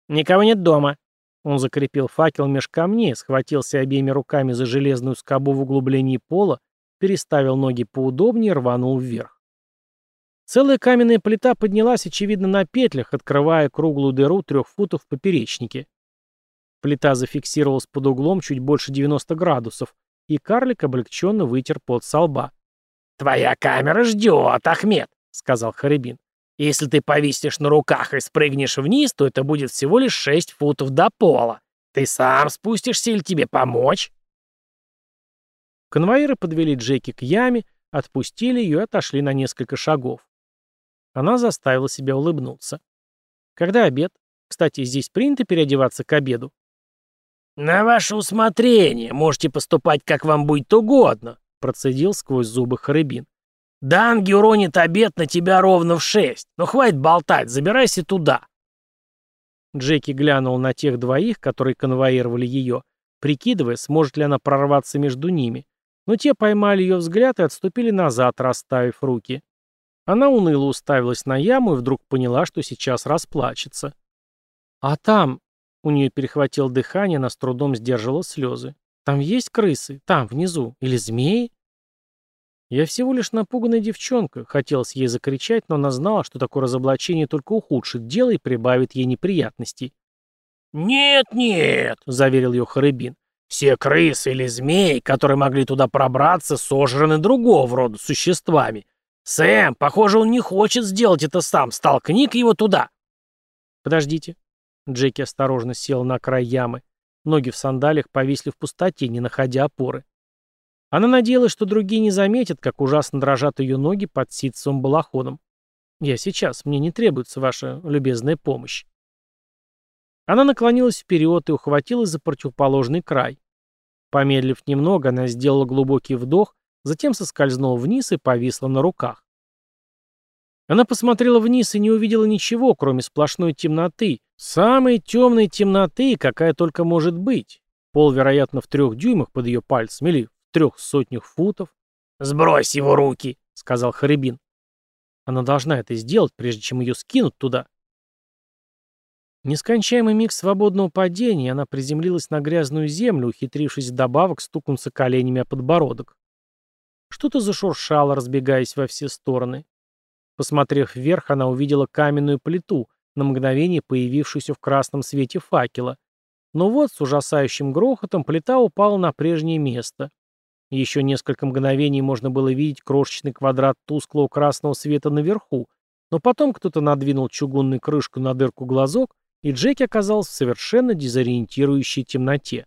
S2: «Никого нет дома»,
S1: он закрепил факел меж камней, схватился обеими руками за железную скобу в углублении пола переставил ноги поудобнее и рванул вверх. Целая каменная плита поднялась, очевидно, на петлях, открывая круглую дыру трех футов в поперечнике. Плита зафиксировалась под углом чуть больше 90 градусов, и карлик облегченно вытер пот со лба.
S2: «Твоя камера ждет, Ахмед», — сказал Харибин. «Если ты повиснешь на руках и спрыгнешь вниз, то это будет всего лишь 6 футов до пола. Ты сам спустишься или тебе помочь?»
S1: Конвоиры подвели Джеки к яме, отпустили ее и отошли на несколько шагов. Она заставила себя улыбнуться. «Когда обед? Кстати, здесь принято переодеваться к обеду?»
S2: «На ваше усмотрение. Можете поступать, как вам будет угодно», — процедил сквозь зубы Харыбин. «Данги уронит обед на тебя ровно в шесть. Но хватит болтать, забирайся туда».
S1: Джеки глянул на тех двоих, которые конвоировали ее, прикидывая, сможет ли она прорваться между ними, но те поймали ее взгляд и отступили назад, расставив руки. Она уныло уставилась на яму и вдруг поняла, что сейчас расплачется. «А там...» — у нее перехватило дыхание, она с трудом сдерживала слезы. «Там есть крысы? Там, внизу? Или змеи?» «Я всего лишь напуганная девчонка», — хотелось ей закричать, но она знала, что такое разоблачение только ухудшит дело и прибавит ей неприятностей.
S2: «Нет-нет», — заверил ее Харыбин. Все крысы или змеи, которые могли туда пробраться, сожраны другого рода существами. Сэм, похоже, он не хочет сделать это сам. Столкни-ка его туда.
S1: Подождите. Джеки осторожно сел на край ямы. Ноги в сандалиях повисли в пустоте, не находя опоры. Она надеялась, что другие не заметят, как ужасно дрожат ее ноги под ситцевым балахоном. «Я сейчас, мне не требуется ваша любезная помощь». Она наклонилась вперед и ухватилась за противоположный край. Помедлив немного, она сделала глубокий вдох, затем соскользнула вниз и повисла на руках. Она посмотрела вниз и не увидела ничего, кроме сплошной темноты, самой темной темноты, какая только может быть. Пол, вероятно, в трех дюймах под ее пальцем или в трех сотнях футов.
S2: «Сбрось его руки», — сказал Харибин.
S1: Она должна это сделать, прежде чем ее скинут туда. Нескончаемый миг свободного падения, она приземлилась на грязную землю, ухитрившись вдобавок стукнуться коленями о подбородок. Что-то зашуршало, разбегаясь во все стороны. Посмотрев вверх, она увидела каменную плиту, на мгновение появившуюся в красном свете факела. Но вот с ужасающим грохотом плита упала на прежнее место. Еще несколько мгновений можно было видеть крошечный квадрат тусклого красного света наверху, но потом кто-то надвинул чугунную крышку на дырку глазок, и Джеки оказался в совершенно дезориентирующей темноте.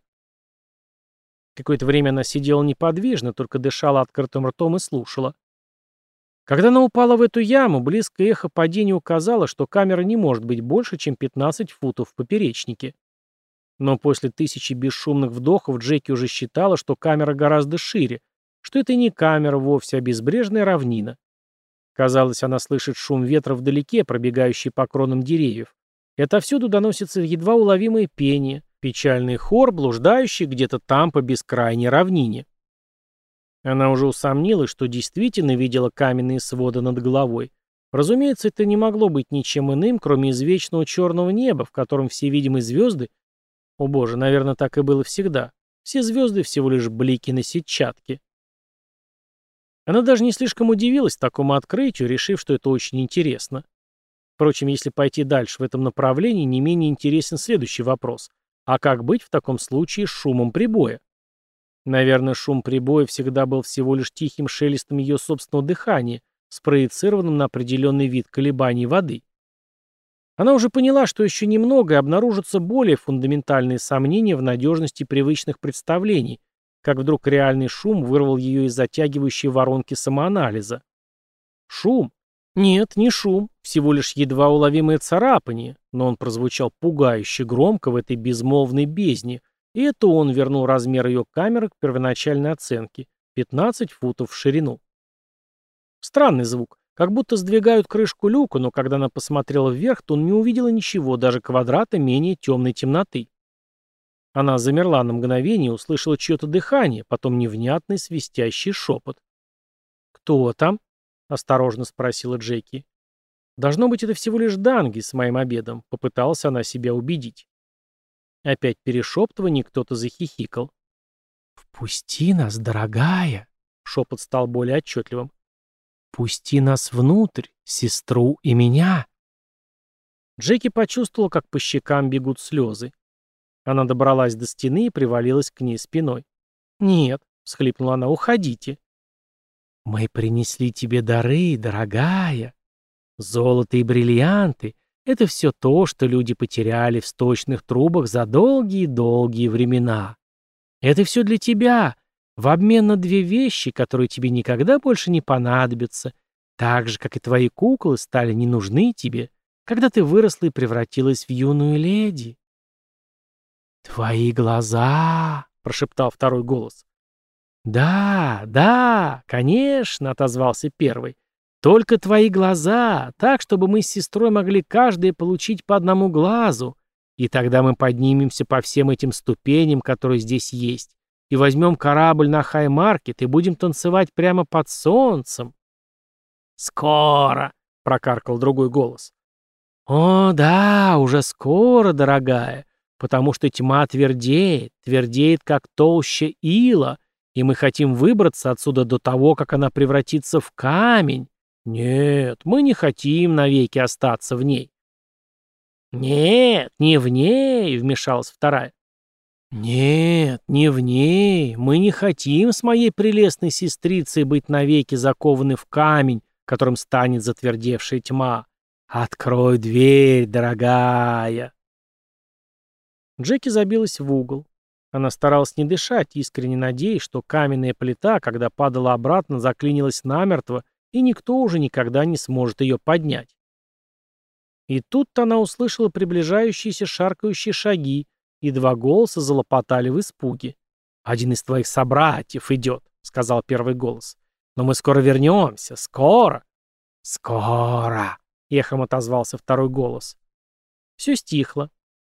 S1: Какое-то время она сидела неподвижно, только дышала открытым ртом и слушала. Когда она упала в эту яму, близкое эхо падения указало, что камера не может быть больше, чем 15 футов в поперечнике. Но после тысячи бесшумных вдохов Джеки уже считала, что камера гораздо шире, что это не камера вовсе, а безбрежная равнина. Казалось, она слышит шум ветра вдалеке, пробегающий по кронам деревьев, и отовсюду доносится едва уловимое пение, печальный хор, блуждающий где-то там по бескрайней равнине. Она уже усомнилась, что действительно видела каменные своды над головой. Разумеется, это не могло быть ничем иным, кроме извечного черного неба, в котором все видимые звезды... О боже, наверное, так и было всегда. Все звезды всего лишь блики на сетчатке. Она даже не слишком удивилась такому открытию, решив, что это очень интересно. Впрочем, если пойти дальше в этом направлении, не менее интересен следующий вопрос. А как быть в таком случае с шумом прибоя? Наверное, шум прибоя всегда был всего лишь тихим шелестом ее собственного дыхания, спроецированным на определенный вид колебаний воды. Она уже поняла, что еще немного и обнаружатся более фундаментальные сомнения в надежности привычных представлений, как вдруг реальный шум вырвал ее из затягивающей воронки самоанализа. Шум? Нет, не шум, всего лишь едва уловимое царапание, но он прозвучал пугающе громко в этой безмолвной бездне, и это он вернул размер ее камеры к первоначальной оценке — 15 футов в ширину. Странный звук, как будто сдвигают крышку люка, но когда она посмотрела вверх, то он не увидела ничего, даже квадрата менее темной темноты. Она замерла на мгновение услышала чье-то дыхание, потом невнятный свистящий шепот. «Кто там?» — осторожно спросила Джеки. «Должно быть, это всего лишь Данги с моим обедом», — попыталась она себя убедить. Опять перешептывание, кто-то захихикал. «Впусти нас, дорогая!» — шепот стал более отчетливым. «Пусти нас внутрь, сестру и меня!» Джеки почувствовала, как по щекам бегут слезы. Она добралась до стены и привалилась к ней спиной. «Нет», — всхлипнула она, — «уходите». «Мы принесли тебе дары, дорогая. Золото и бриллианты — это все то, что люди потеряли в сточных трубах за долгие-долгие времена. Это все для тебя, в обмен на две вещи, которые тебе никогда больше не понадобятся, так же, как и твои куклы стали не нужны тебе, когда ты выросла и превратилась в юную леди. «Твои глаза!» — прошептал второй голос. «Да, да, конечно», — отозвался первый. «Только твои глаза, так, чтобы мы с сестрой могли каждый получить по одному глазу, и тогда мы поднимемся по всем этим ступеням, которые здесь есть и возьмем корабль на Хай-маркет и будем танцевать прямо под солнцем. «Скоро!» — прокаркал другой голос. «О, да, уже скоро, дорогая, потому что тьма твердеет, твердеет, как толща ила, и мы хотим выбраться отсюда до того, как она превратится в камень. Нет, мы не хотим навеки остаться в ней». «Нет, не в ней», — вмешалась вторая. «Нет, не в ней. Мы не хотим с моей прелестной сестрицей быть навеки закованы в камень, которым станет затвердевшая тьма. Открой дверь, дорогая!» Джеки забилась в угол. Она старалась не дышать, искренне надеясь, что каменная плита, когда падала обратно, заклинилась намертво, и никто уже никогда не сможет ее поднять. И тут-то она услышала приближающиеся шаркающие шаги, и два голоса залопотали в испуге. «Один из твоих собратьев идет», — сказал первый голос. «Но мы скоро вернемся, скоро». «Скоро», — эхом отозвался второй голос. Все стихло.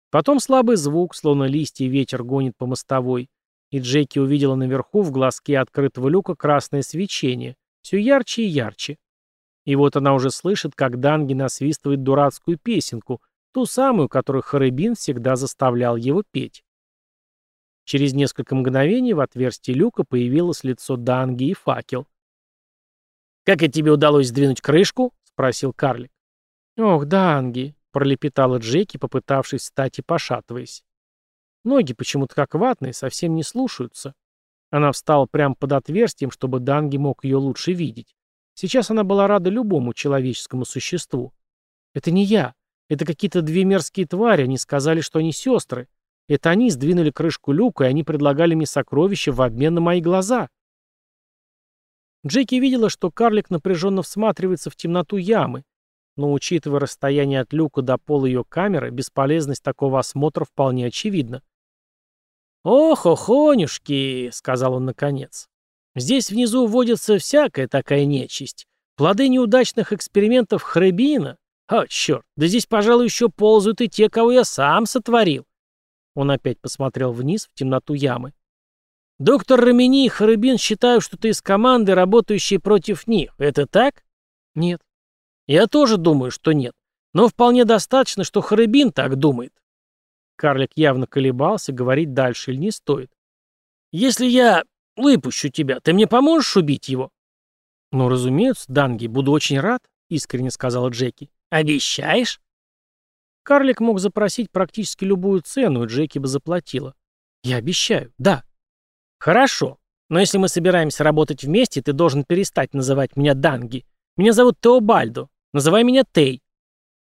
S1: Потом слабый звук, словно листья ветер гонит по мостовой, и Джеки увидела наверху в глазке открытого люка красное свечение, все ярче и ярче. И вот она уже слышит, как Данги насвистывает дурацкую песенку, Ту самую, которую Харыбин всегда заставлял его петь. Через несколько мгновений в отверстии люка появилось лицо Данги и факел. «Как это тебе удалось сдвинуть крышку?» — спросил карлик. «Ох, Данги!» — пролепетала Джеки, попытавшись встать и пошатываясь. Ноги почему-то как ватные, совсем не слушаются. Она встала прямо под отверстием, чтобы Данги мог ее лучше видеть. Сейчас она была рада любому человеческому существу. «Это не я. Это какие-то две мерзкие твари, они сказали, что они сестры. Это они сдвинули крышку люка, и они предлагали мне сокровища в обмен на мои глаза. Джеки видела, что карлик напряженно всматривается в темноту ямы, но, учитывая расстояние от люка до пола ее камеры, бесполезность такого осмотра вполне очевидна. «Ох, охонюшки!» — сказал он наконец. «Здесь внизу водится всякая такая нечисть. Плоды неудачных экспериментов Хребина, «О, черт, да здесь, пожалуй, еще ползают и те, кого я сам сотворил». Он опять посмотрел вниз, в темноту ямы. «Доктор Рамини и Харыбин считают, что ты из команды, работающей против них. Это так?» «Нет». «Я тоже думаю, что нет. Но вполне достаточно, что Харыбин так думает». Карлик явно колебался, говорить дальше или не стоит. «Если я выпущу тебя, ты мне поможешь убить его?» «Ну, разумеется, Данги, буду очень рад», — искренне сказала Джеки. «Обещаешь?» Карлик мог запросить практически любую цену, и Джеки бы заплатила. «Я обещаю, да».
S2: Хорошо. Но если мы собираемся работать вместе, ты должен перестать называть меня Данги. Меня зовут Теобальдо. Называй меня Тей.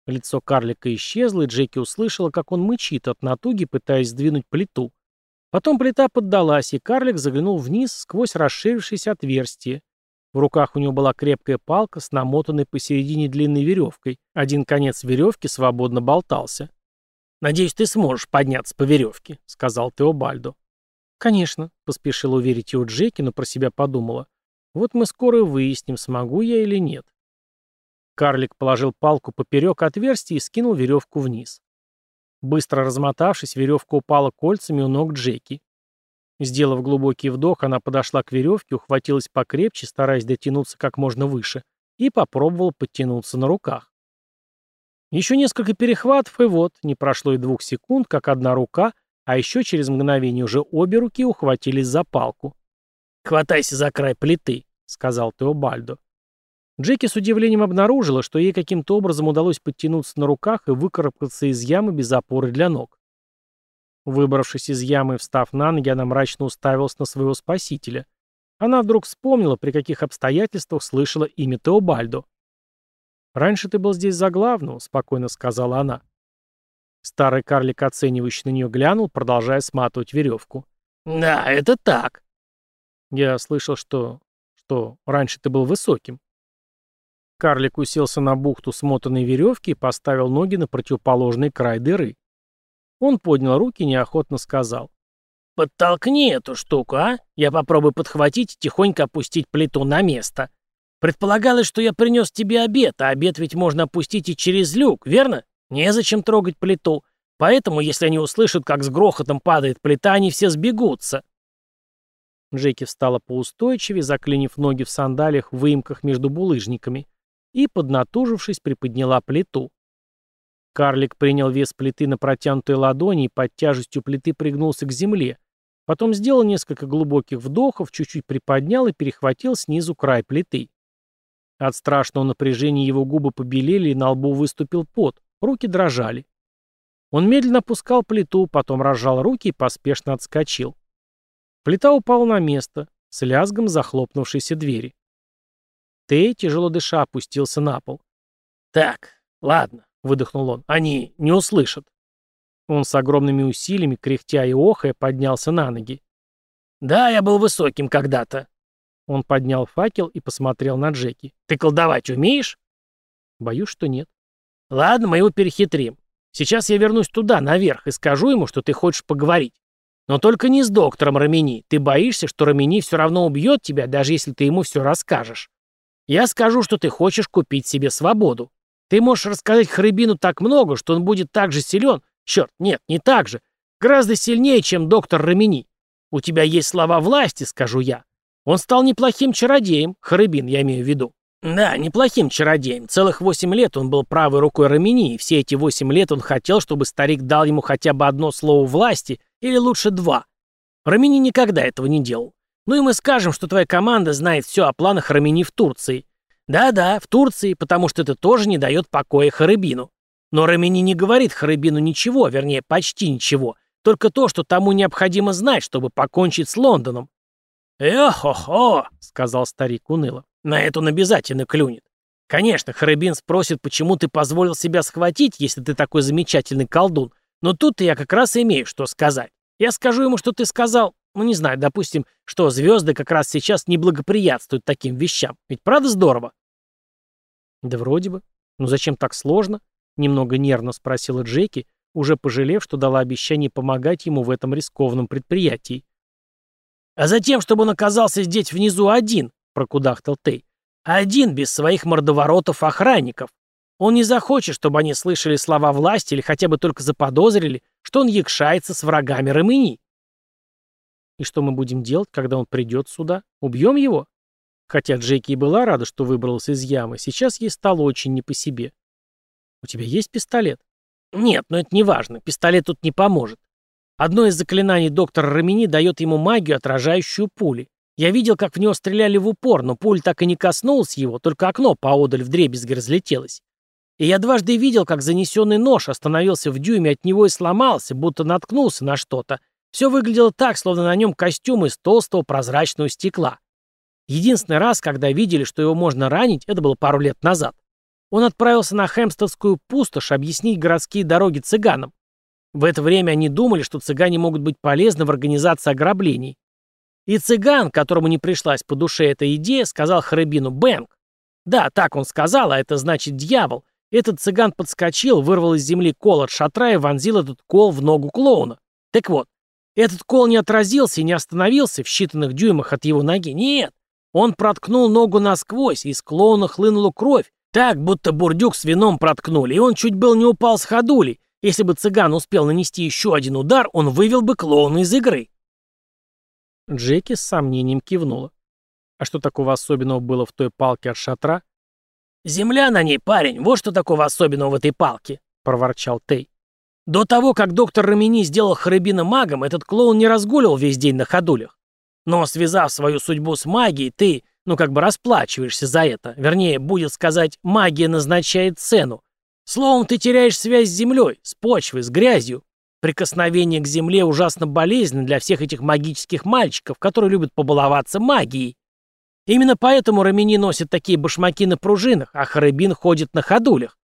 S2: Лицо карлика исчезло, и Джеки услышала, как он мычит от натуги, пытаясь сдвинуть плиту. Потом плита поддалась, и карлик заглянул вниз сквозь расширившееся отверстие. В руках у него была крепкая палка с намотанной посередине длинной веревкой. Один конец веревки свободно болтался. «Надеюсь, ты сможешь подняться по веревке», — сказал Теобальдо. «Конечно», — поспешил уверить его Джеки, но про себя подумала. «Вот мы скоро выясним, смогу я или нет». Карлик положил палку поперек отверстия и скинул веревку вниз. Быстро размотавшись, веревка упала кольцами у ног Джеки. Сделав глубокий вдох, она подошла к веревке, ухватилась покрепче, стараясь дотянуться как можно выше, и попробовала подтянуться на руках. Еще несколько перехватов, и вот, не прошло и двух секунд, как одна рука, а еще через мгновение уже обе руки ухватились за палку. «Хватайся за край плиты», — сказал Теобальдо. Джеки с удивлением обнаружила, что ей каким-то образом удалось подтянуться на руках и выкарабкаться из ямы без опоры для ног. Выбравшись из ямы и встав на ноги, она мрачно уставилась на своего спасителя. Она вдруг вспомнила, при каких обстоятельствах слышала имя Теобальдо. «Раньше ты был здесь за главного», — спокойно сказала она. Старый карлик оценивающий на нее глянул, продолжая сматывать веревку.
S1: «Да, это так».
S2: «Я слышал, что... что раньше ты был высоким». Карлик уселся на бухту смотанной веревки и поставил ноги на противоположный край дыры. Он поднял руки и неохотно сказал.
S1: «Подтолкни эту штуку, а? Я попробую подхватить и тихонько опустить плиту на место. Предполагалось, что я принес тебе обед, а обед ведь можно опустить и через люк, верно? Незачем трогать плиту. Поэтому, если они услышат, как с грохотом падает плита, они все сбегутся».
S2: Джеки встала поустойчивее, заклинив ноги в сандалиях в выемках между булыжниками и, поднатужившись, приподняла плиту. Карлик принял вес плиты на протянутой ладони и под тяжестью плиты пригнулся к земле. Потом сделал несколько глубоких вдохов, чуть-чуть приподнял и перехватил снизу край плиты. От страшного напряжения его губы побелели и на лбу выступил пот, руки дрожали. Он медленно опускал плиту, потом разжал руки и поспешно отскочил. Плита упала на место, с лязгом захлопнувшейся двери. Тей, тяжело дыша, опустился на пол.
S1: «Так, ладно», — выдохнул он, — «они не услышат».
S2: Он с огромными усилиями, кряхтя и охая, поднялся на ноги.
S1: «Да, я был высоким когда-то».
S2: Он поднял факел и посмотрел на Джеки.
S1: «Ты колдовать умеешь?»
S2: «Боюсь, что нет».
S1: «Ладно, мы его перехитрим. Сейчас я вернусь туда, наверх, и скажу ему, что ты хочешь поговорить. Но только не с доктором Рамини. Ты боишься, что Рамини все равно убьет тебя, даже если ты ему все расскажешь. Я скажу, что ты хочешь купить себе свободу. Ты можешь рассказать Хребину так много, что он будет так же силен. Черт, нет, не так же. Гораздо сильнее, чем доктор Рамини. У тебя есть слова власти, скажу я. Он стал неплохим чародеем, Харыбин, я имею в виду. Да, неплохим чародеем. Целых восемь лет он был правой рукой Рамини, и все эти восемь лет он хотел, чтобы старик дал ему хотя бы одно слово власти, или лучше два. Рамини никогда этого не делал. Ну и мы скажем, что твоя команда знает все о планах Рамини в Турции. Да-да, в Турции, потому что это тоже не дает покоя Харыбину. Но Рамини не говорит Харыбину ничего, вернее, почти ничего. Только то, что тому необходимо знать, чтобы покончить с Лондоном. «Эх-хо-хо», — сказал старик уныло. «На это он обязательно клюнет. Конечно, Харыбин спросит, почему ты позволил себя схватить, если ты такой замечательный колдун. Но тут я как раз имею что сказать. Я скажу ему, что ты сказал, ну, не знаю, допустим, что звезды как раз сейчас не благоприятствуют таким вещам. Ведь правда здорово?
S2: Да вроде бы. Ну зачем так сложно? Немного нервно спросила Джеки, уже пожалев, что дала обещание помогать ему в этом рискованном предприятии.
S1: «А затем, чтобы он оказался здесь внизу один», — прокудахтал Тей. «Один, без своих мордоворотов-охранников. Он не захочет, чтобы они слышали слова власти или хотя бы только заподозрили, что он якшается с врагами Рамыни.
S2: И что мы будем делать, когда он придет сюда? Убьем его? Хотя Джеки и была рада, что выбрался из ямы, сейчас ей стало очень не по себе. У тебя есть пистолет?
S1: Нет, но это не важно. Пистолет тут не поможет. Одно из заклинаний доктора Рамини дает ему магию, отражающую пули. Я видел, как в него стреляли в упор, но пуль так и не коснулась его, только окно поодаль вдребезги разлетелось. И я дважды видел, как занесенный нож остановился в дюйме от него и сломался, будто наткнулся на что-то,
S2: Все выглядело так, словно на нем костюм из толстого прозрачного стекла. Единственный раз, когда видели, что его можно ранить, это было пару лет назад. Он отправился на Хемстедскую пустошь объяснить городские дороги цыганам. В это время они думали, что цыгане могут быть полезны в организации ограблений. И цыган, которому не пришлась по душе эта идея, сказал Харабину «Бэнк». Да, так он сказал, а это значит «дьявол». Этот цыган подскочил, вырвал из земли кол от шатра и вонзил этот кол в ногу клоуна. Так вот, этот кол не отразился и не остановился в считанных дюймах от его ноги. Нет, он проткнул ногу насквозь, и из клоуна хлынула кровь, так, будто бурдюк с вином проткнули, и он чуть был не упал с ходулей. Если бы цыган успел нанести еще один удар, он вывел бы клоуна из игры.
S1: Джеки с сомнением кивнула. А что такого особенного было в той палке от шатра?
S2: «Земля на ней, парень, вот что такого особенного в этой палке», — проворчал Тей. «До того, как доктор Рамини сделал Харабина магом, этот клоун не разгуливал весь день на ходулях. Но, связав свою судьбу с магией, ты, ну, как бы расплачиваешься за это. Вернее, будет сказать, магия назначает цену. Словом, ты теряешь связь с землей, с почвой, с грязью. Прикосновение к земле ужасно болезненно для всех этих магических мальчиков, которые любят побаловаться магией. Именно поэтому Рамини носит такие башмаки на пружинах, а Харабин ходит на ходулях.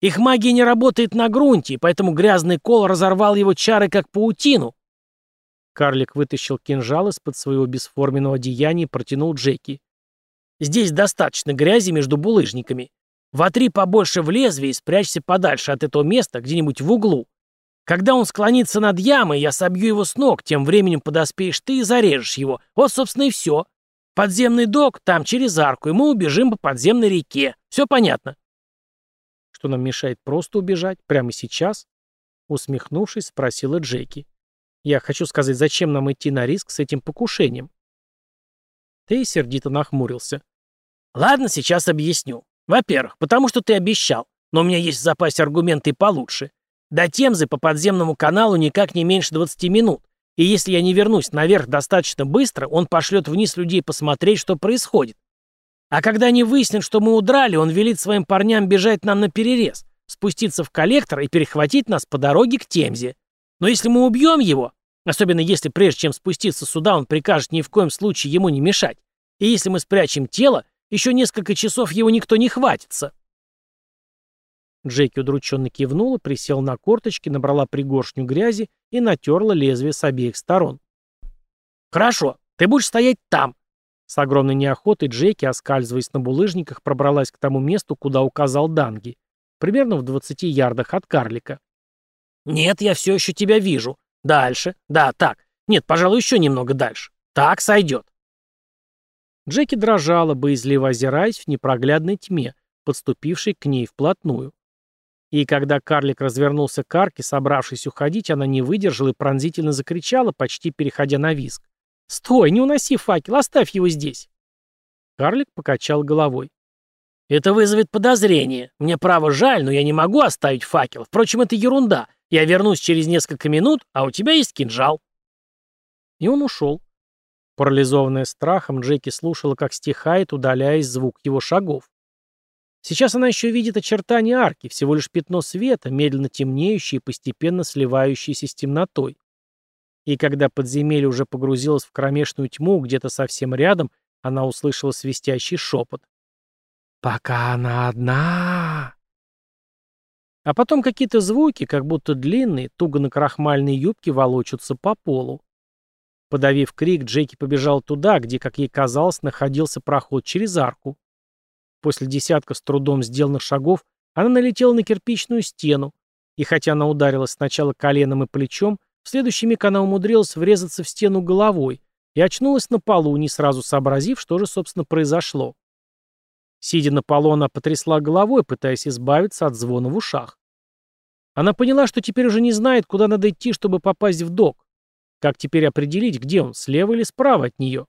S2: Их магия не работает на грунте, поэтому грязный кол разорвал его чары как паутину.
S1: Карлик вытащил кинжал из-под своего бесформенного одеяния и протянул Джеки.
S2: «Здесь достаточно грязи между булыжниками. Вотри побольше в лезвие и спрячься подальше от этого места, где-нибудь в углу. Когда он склонится над ямой, я собью его с ног, тем временем подоспеешь ты и зарежешь его. Вот, собственно, и все. Подземный док там через арку, и мы убежим по подземной реке. Все понятно?»
S1: «Что нам мешает просто убежать? Прямо сейчас?» Усмехнувшись, спросила Джеки. Я хочу сказать, зачем нам идти на риск с этим покушением?» Тей сердито нахмурился.
S2: «Ладно, сейчас объясню. Во-первых, потому что ты обещал, но у меня есть в запасе аргументы получше. До Темзы по подземному каналу никак не меньше 20 минут, и если я не вернусь наверх достаточно быстро, он пошлет вниз людей посмотреть, что происходит. А когда они выяснят, что мы удрали, он велит своим парням бежать нам на перерез, спуститься в коллектор и перехватить нас по дороге к Темзе. Но если мы убьем его, особенно если прежде чем спуститься сюда, он прикажет ни в коем случае ему не мешать, и если мы спрячем тело, еще несколько часов его никто не хватится.
S1: Джеки удрученно кивнула, присела на корточки, набрала пригоршню грязи и натерла лезвие с обеих сторон.
S2: «Хорошо, ты будешь стоять там».
S1: С огромной неохотой Джеки, оскальзываясь на булыжниках, пробралась к тому месту, куда указал Данги, примерно в 20 ярдах от карлика.
S2: «Нет, я все еще тебя вижу. Дальше. Да, так. Нет, пожалуй, еще немного дальше. Так сойдет».
S1: Джеки дрожала, боязливо озираясь в непроглядной тьме, подступившей к ней вплотную. И когда карлик развернулся к арке, собравшись уходить, она не выдержала и пронзительно закричала, почти переходя на виск. «Стой, не уноси факел, оставь его здесь!» Карлик покачал головой.
S2: «Это вызовет подозрение. Мне право жаль, но я не могу оставить факел. Впрочем, это ерунда. Я вернусь через несколько минут, а у тебя есть кинжал».
S1: И он ушел. Парализованная страхом, Джеки слушала, как стихает, удаляясь звук его шагов. Сейчас она еще видит очертания арки, всего лишь пятно света, медленно темнеющее и постепенно сливающееся с темнотой. И когда подземелье уже погрузилось в кромешную тьму, где-то совсем рядом, она услышала свистящий шепот. «Пока она одна!» А потом какие-то звуки, как будто длинные, туго накрахмальные юбки волочатся по полу. Подавив крик, Джеки побежал туда, где, как ей казалось, находился проход через арку. После десятка с трудом сделанных шагов она налетела на кирпичную стену, и хотя она ударилась сначала коленом и плечом, в следующий миг она умудрилась врезаться в стену головой и очнулась на полу, не сразу сообразив, что же, собственно, произошло. Сидя на полу, она потрясла головой, пытаясь избавиться от звона в ушах. Она поняла, что теперь уже не знает, куда надо идти, чтобы попасть в док. Как теперь определить, где он, слева или справа от нее?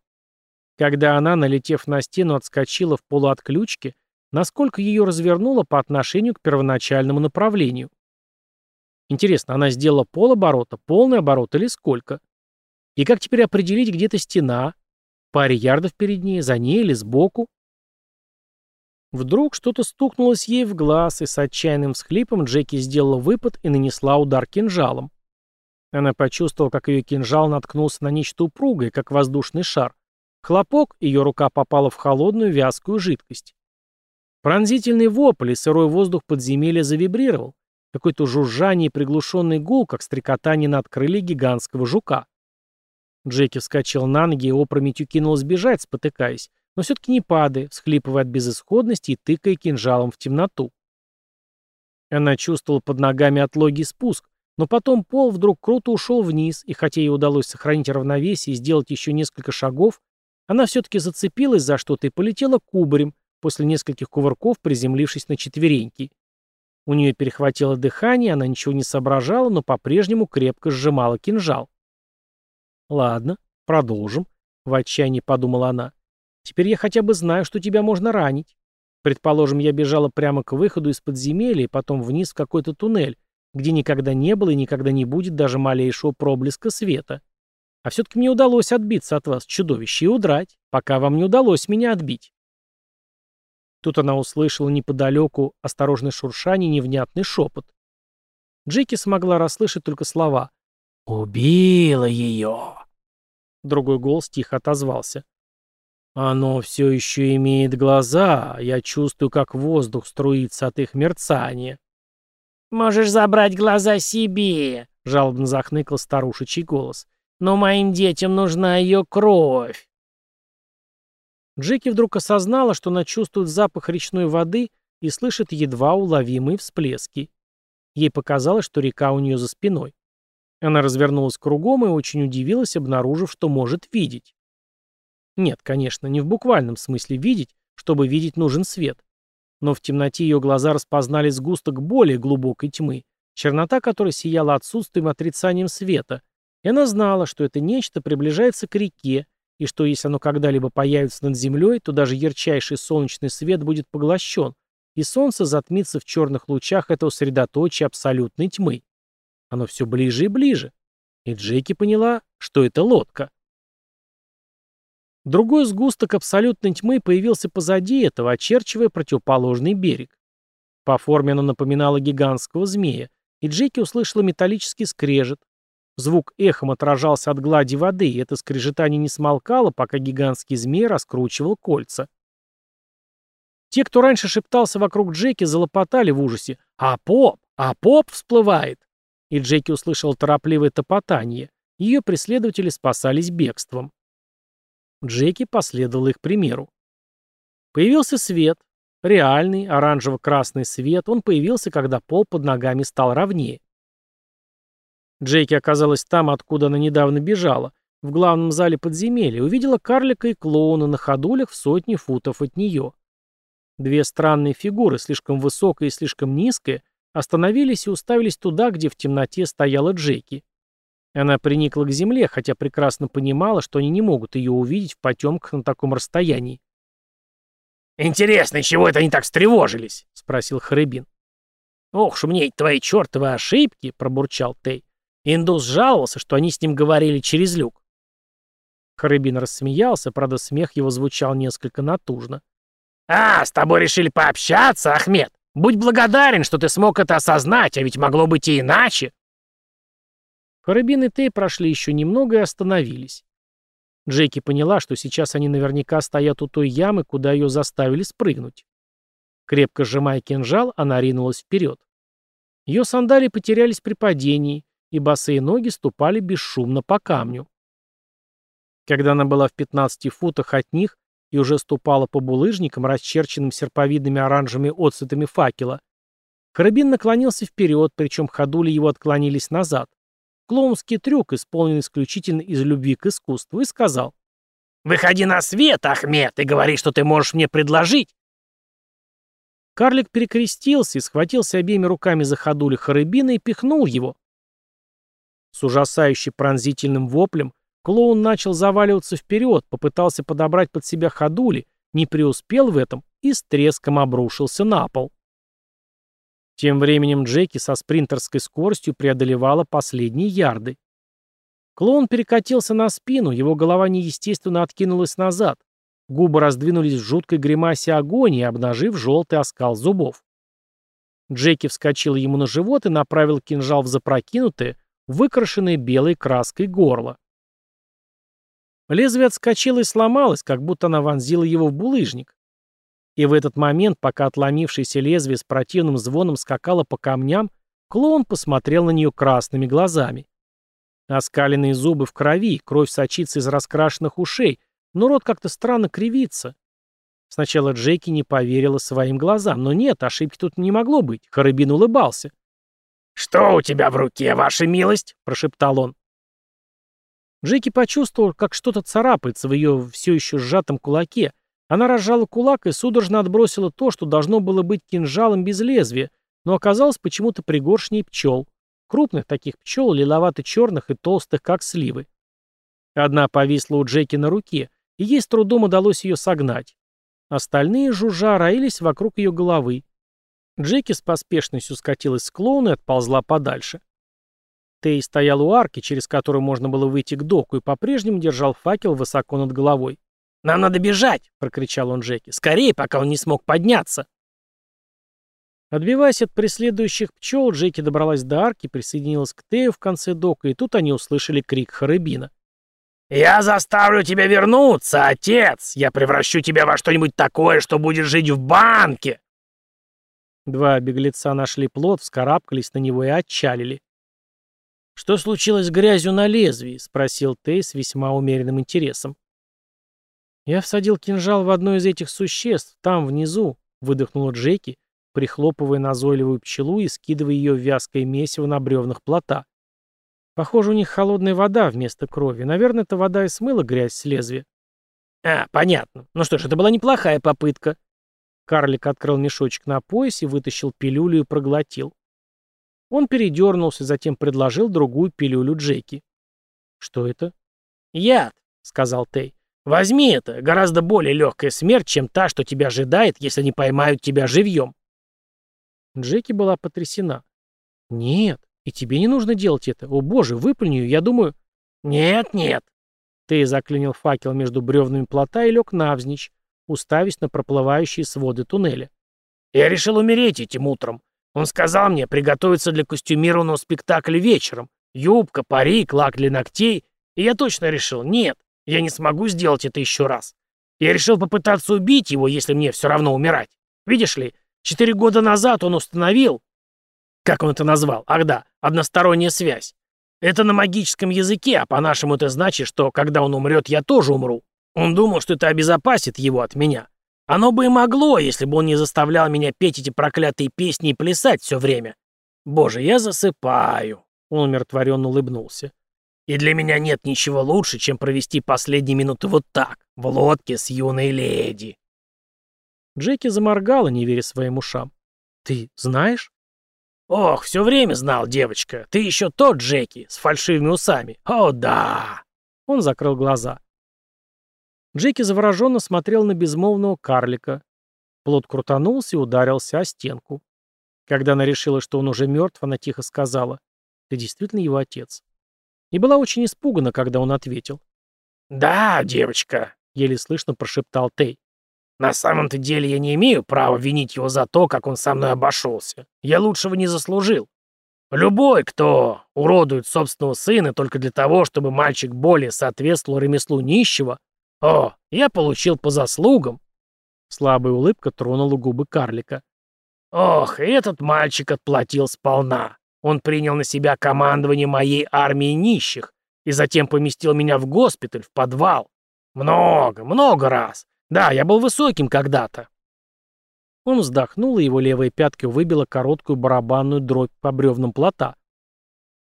S1: Когда она, налетев на стену, отскочила в полуотключке, насколько ее развернуло по отношению к первоначальному направлению? Интересно, она сделала полоборота, полный оборот или сколько? И как теперь определить, где-то стена? Паре ярдов перед ней, за ней или сбоку? Вдруг что-то стукнулось ей в глаз, и с отчаянным всхлипом Джеки сделала выпад и нанесла удар кинжалом. Она почувствовала, как ее кинжал наткнулся на нечто упругое, как воздушный шар. Хлопок, ее рука попала в холодную вязкую жидкость. Пронзительный вопль и сырой воздух подземелья завибрировал. Какое-то жужжание и приглушенный гул, как стрекотание над крылья гигантского жука. Джеки вскочил на ноги и опрометью кинулась бежать, спотыкаясь, но все-таки не падая, всхлипывая от безысходности и тыкая кинжалом в темноту. Она чувствовала под ногами отлогий спуск, но потом пол вдруг круто ушел вниз, и хотя ей удалось сохранить равновесие и сделать еще несколько шагов, она все-таки зацепилась за что-то и полетела кубарем, после нескольких кувырков приземлившись на четвереньки. У нее перехватило дыхание, она ничего не соображала, но по-прежнему крепко сжимала кинжал. «Ладно, продолжим», — в отчаянии подумала она. «Теперь я хотя бы знаю, что тебя можно ранить. Предположим, я бежала прямо к выходу из подземелья и потом вниз в какой-то туннель, где никогда не было и никогда не будет даже малейшего проблеска света. А все-таки мне удалось отбиться от вас, чудовище, и удрать, пока вам не удалось меня отбить. Тут она услышала неподалеку осторожное шуршание и невнятный шепот. Джеки смогла расслышать только слова «Убила ее!» Другой голос тихо отозвался. «Оно все еще имеет глаза, я чувствую, как воздух струится от их мерцания».
S2: «Можешь забрать глаза себе», — жалобно захныкал старушечий голос. «Но моим детям нужна ее кровь».
S1: Джеки вдруг осознала, что она чувствует запах речной воды и слышит едва уловимые всплески. Ей показалось, что река у нее за спиной. Она развернулась кругом и очень удивилась, обнаружив, что может видеть. Нет, конечно, не в буквальном смысле видеть, чтобы видеть нужен свет но в темноте ее глаза распознали сгусток более глубокой тьмы, чернота которой сияла отсутствием отрицанием света, и она знала, что это нечто приближается к реке, и что если оно когда-либо появится над землей, то даже ярчайший солнечный свет будет поглощен, и солнце затмится в черных лучах этого средоточия абсолютной тьмы. Оно все ближе и ближе. И Джеки поняла, что это лодка. Другой сгусток абсолютной тьмы появился позади этого, очерчивая противоположный берег. По форме оно напоминало гигантского змея, и Джеки услышала металлический скрежет. Звук эхом отражался от глади воды, и это скрежетание не смолкало, пока гигантский змей раскручивал кольца. Те, кто раньше шептался вокруг Джеки, залопотали в ужасе. «А поп! А поп всплывает!» И Джеки услышал торопливое топотание. Ее преследователи спасались бегством. Джеки последовал их примеру. Появился свет. Реальный, оранжево-красный свет. Он появился, когда пол под ногами стал ровнее. Джеки оказалась там, откуда она недавно бежала, в главном зале подземелья, увидела карлика и клоуна на ходулях в сотни футов от нее. Две странные фигуры, слишком высокая и слишком низкая, остановились и уставились туда, где в темноте стояла Джеки. Она приникла к земле, хотя прекрасно понимала, что они не могут ее увидеть в потемках на таком расстоянии.
S2: «Интересно, чего это они так встревожились?» — спросил Харибин.
S1: «Ох уж мне твои чертовы ошибки!» — пробурчал Тей. Индус жаловался, что они с ним говорили через люк. Харибин рассмеялся, правда, смех его звучал несколько натужно.
S2: «А, с тобой решили пообщаться, Ахмед? Будь благодарен, что ты смог это осознать, а ведь могло быть и иначе!»
S1: Карабин и Тей прошли еще немного и остановились. Джеки поняла, что сейчас они наверняка стоят у той ямы, куда ее заставили спрыгнуть. Крепко сжимая кинжал, она ринулась вперед. Ее сандалии потерялись при падении, и босые ноги ступали бесшумно по камню. Когда она была в 15 футах от них и уже ступала по булыжникам, расчерченным серповидными оранжевыми отцветами факела, Карабин наклонился вперед, причем ходули его отклонились назад клоунский трюк, исполненный исключительно из любви к искусству, и сказал «Выходи на свет, Ахмед, и говори, что ты можешь мне предложить». Карлик перекрестился и схватился обеими руками за ходули Харыбина и пихнул его. С ужасающе пронзительным воплем клоун начал заваливаться вперед, попытался подобрать под себя ходули, не преуспел в этом и с треском обрушился на пол. Тем временем Джеки со спринтерской скоростью преодолевала последние ярды. Клоун перекатился на спину, его голова неестественно откинулась назад. Губы раздвинулись в жуткой гримасе агонии, обнажив желтый оскал зубов. Джеки вскочил ему на живот и направил кинжал в запрокинутое, выкрашенное белой краской горло. Лезвие отскочило и сломалось, как будто она вонзила его в булыжник. И в этот момент, пока отломившееся лезвие с противным звоном скакало по камням, клоун посмотрел на нее красными глазами. Оскаленные зубы в крови, кровь сочится из раскрашенных ушей, но рот как-то странно кривится. Сначала Джеки не поверила своим глазам, но нет, ошибки тут не могло быть. Харабин улыбался.
S2: «Что у тебя в руке, ваша милость?» – прошептал он.
S1: Джеки почувствовал, как что-то царапается в ее все еще сжатом кулаке. Она разжала кулак и судорожно отбросила то, что должно было быть кинжалом без лезвия, но оказалось почему-то пригоршней пчел. Крупных таких пчел, лиловато-черных и толстых, как сливы. Одна повисла у Джеки на руке, и ей с трудом удалось ее согнать. Остальные жужжа роились вокруг ее головы. Джеки с поспешностью скатилась с клоуна и отползла подальше. Тей стоял у арки, через которую можно было выйти к доку, и по-прежнему держал факел высоко над головой.
S2: «Нам надо бежать!» — прокричал он Джеки. «Скорее, пока он не смог подняться!»
S1: Отбиваясь от преследующих пчел, Джеки добралась до арки, присоединилась к Тею в конце дока, и тут они услышали крик Харыбина.
S2: «Я заставлю тебя вернуться, отец! Я превращу тебя во что-нибудь такое, что будешь жить в банке!»
S1: Два беглеца нашли плод, вскарабкались на него и отчалили. «Что случилось с грязью на лезвии?» — спросил Тей с весьма умеренным интересом. «Я всадил кинжал в одно из этих существ, там, внизу», — выдохнула Джеки, прихлопывая назойливую пчелу и скидывая ее в вязкое месиво на бревнах плота. «Похоже, у них холодная вода вместо крови. Наверное, эта вода и смыла грязь с лезвия».
S2: «А, понятно. Ну что ж, это была неплохая попытка».
S1: Карлик открыл мешочек на поясе, вытащил пилюлю и проглотил. Он передернулся, затем предложил другую пилюлю Джеки. «Что это?»
S2: «Яд», — сказал Тей. «Возьми это. Гораздо более легкая смерть, чем та, что тебя ожидает, если они поймают тебя живьем».
S1: Джеки была потрясена. «Нет, и тебе не нужно делать это. О боже, ее, я думаю...»
S2: «Нет, нет».
S1: Тей заклинил факел между бревнами плота и лег навзничь, уставясь на проплывающие своды туннеля.
S2: «Я решил умереть этим утром. Он сказал мне приготовиться для костюмированного спектакля вечером. Юбка, парик, лак для ногтей. И я точно решил, нет, я не смогу сделать это еще раз. Я решил попытаться убить его, если мне все равно умирать. Видишь ли, четыре года назад он установил... Как он это назвал? Ах да, односторонняя связь. Это на магическом языке, а по-нашему это значит, что когда он умрет, я тоже умру. Он думал, что это обезопасит его от меня. Оно бы и могло, если бы он не заставлял меня петь эти проклятые песни и плясать все время. Боже, я засыпаю. Он умиротворенно улыбнулся. И для меня нет ничего лучше, чем провести последние минуты вот так, в лодке с юной леди.
S1: Джеки заморгала, не веря своим ушам. «Ты знаешь?»
S2: «Ох, все время знал, девочка. Ты еще тот Джеки, с фальшивыми усами. О, да!»
S1: Он закрыл глаза. Джеки завороженно смотрел на безмолвного карлика. Плод крутанулся и ударился о стенку. Когда она решила, что он уже мертв, она тихо сказала, «Ты действительно его отец?» И была очень испугана, когда он ответил.
S2: «Да, девочка», — еле слышно прошептал Тей. «На самом-то деле я не имею права винить его за то, как он со мной обошелся. Я лучшего не заслужил. Любой, кто уродует собственного сына только для того, чтобы мальчик более соответствовал ремеслу нищего, «О, я получил по заслугам!»
S1: Слабая улыбка тронула губы карлика.
S2: «Ох, этот мальчик отплатил сполна. Он принял на себя командование моей армии нищих и затем поместил меня в госпиталь, в подвал. Много, много раз. Да, я был высоким когда-то».
S1: Он вздохнул, и его левая пятка выбила короткую барабанную дробь по бревнам плота.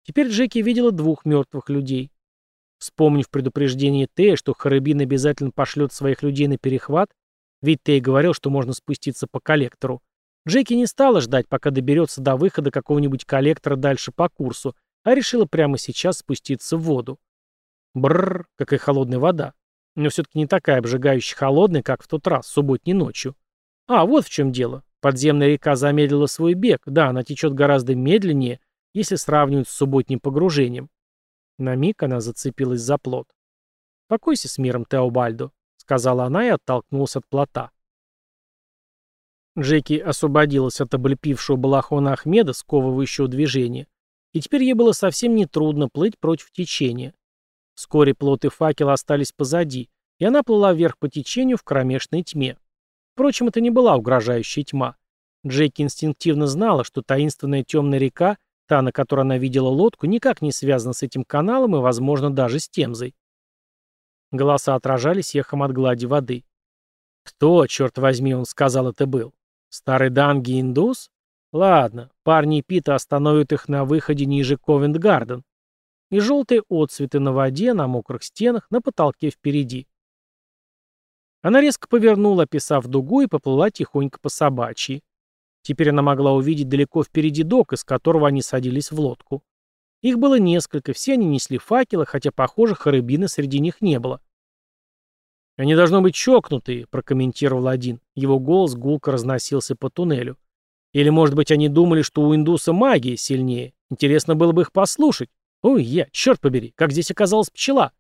S1: Теперь Джеки видела двух мертвых людей. Вспомнив предупреждение Тея, что Харабин обязательно пошлет своих людей на перехват, ведь Тей говорил, что можно спуститься по коллектору, Джеки не стала ждать, пока доберется до выхода какого-нибудь коллектора дальше по курсу, а решила прямо сейчас спуститься в воду. Бррр, какая холодная вода. Но все-таки не такая обжигающе холодная, как в тот раз, субботней ночью. А, вот в чем дело. Подземная река замедлила свой бег. Да, она течет гораздо медленнее, если сравнивать с субботним погружением. На миг она зацепилась за плот. «Покойся с миром, Теобальдо», — сказала она и оттолкнулась от плота. Джеки освободилась от облепившего балахона Ахмеда, сковывающего движение, и теперь ей было совсем нетрудно плыть против течения. Вскоре плоты факела остались позади, и она плыла вверх по течению в кромешной тьме. Впрочем, это не была угрожающая тьма. Джеки инстинктивно знала, что таинственная темная река, та, на которой она видела лодку, никак не связана с этим каналом и, возможно, даже с Темзой. Голоса отражались эхом от глади воды. «Кто, черт возьми, он сказал, это был? Старый Данги индус? Ладно, парни Пита остановят их на выходе ниже Ковент-Гарден. И желтые отцветы на воде, на мокрых стенах, на потолке впереди. Она резко повернула, описав дугу, и поплыла тихонько по собачьи. Теперь она могла увидеть далеко впереди док, из которого они садились в лодку. Их было несколько, все они несли факелы, хотя, похоже, харыбина среди них не было. «Они должны быть чокнутые», — прокомментировал один. Его голос гулко разносился по туннелю. «Или, может быть, они думали, что у индуса магия сильнее. Интересно было бы их послушать. Ой, я, черт побери, как здесь оказалась пчела?»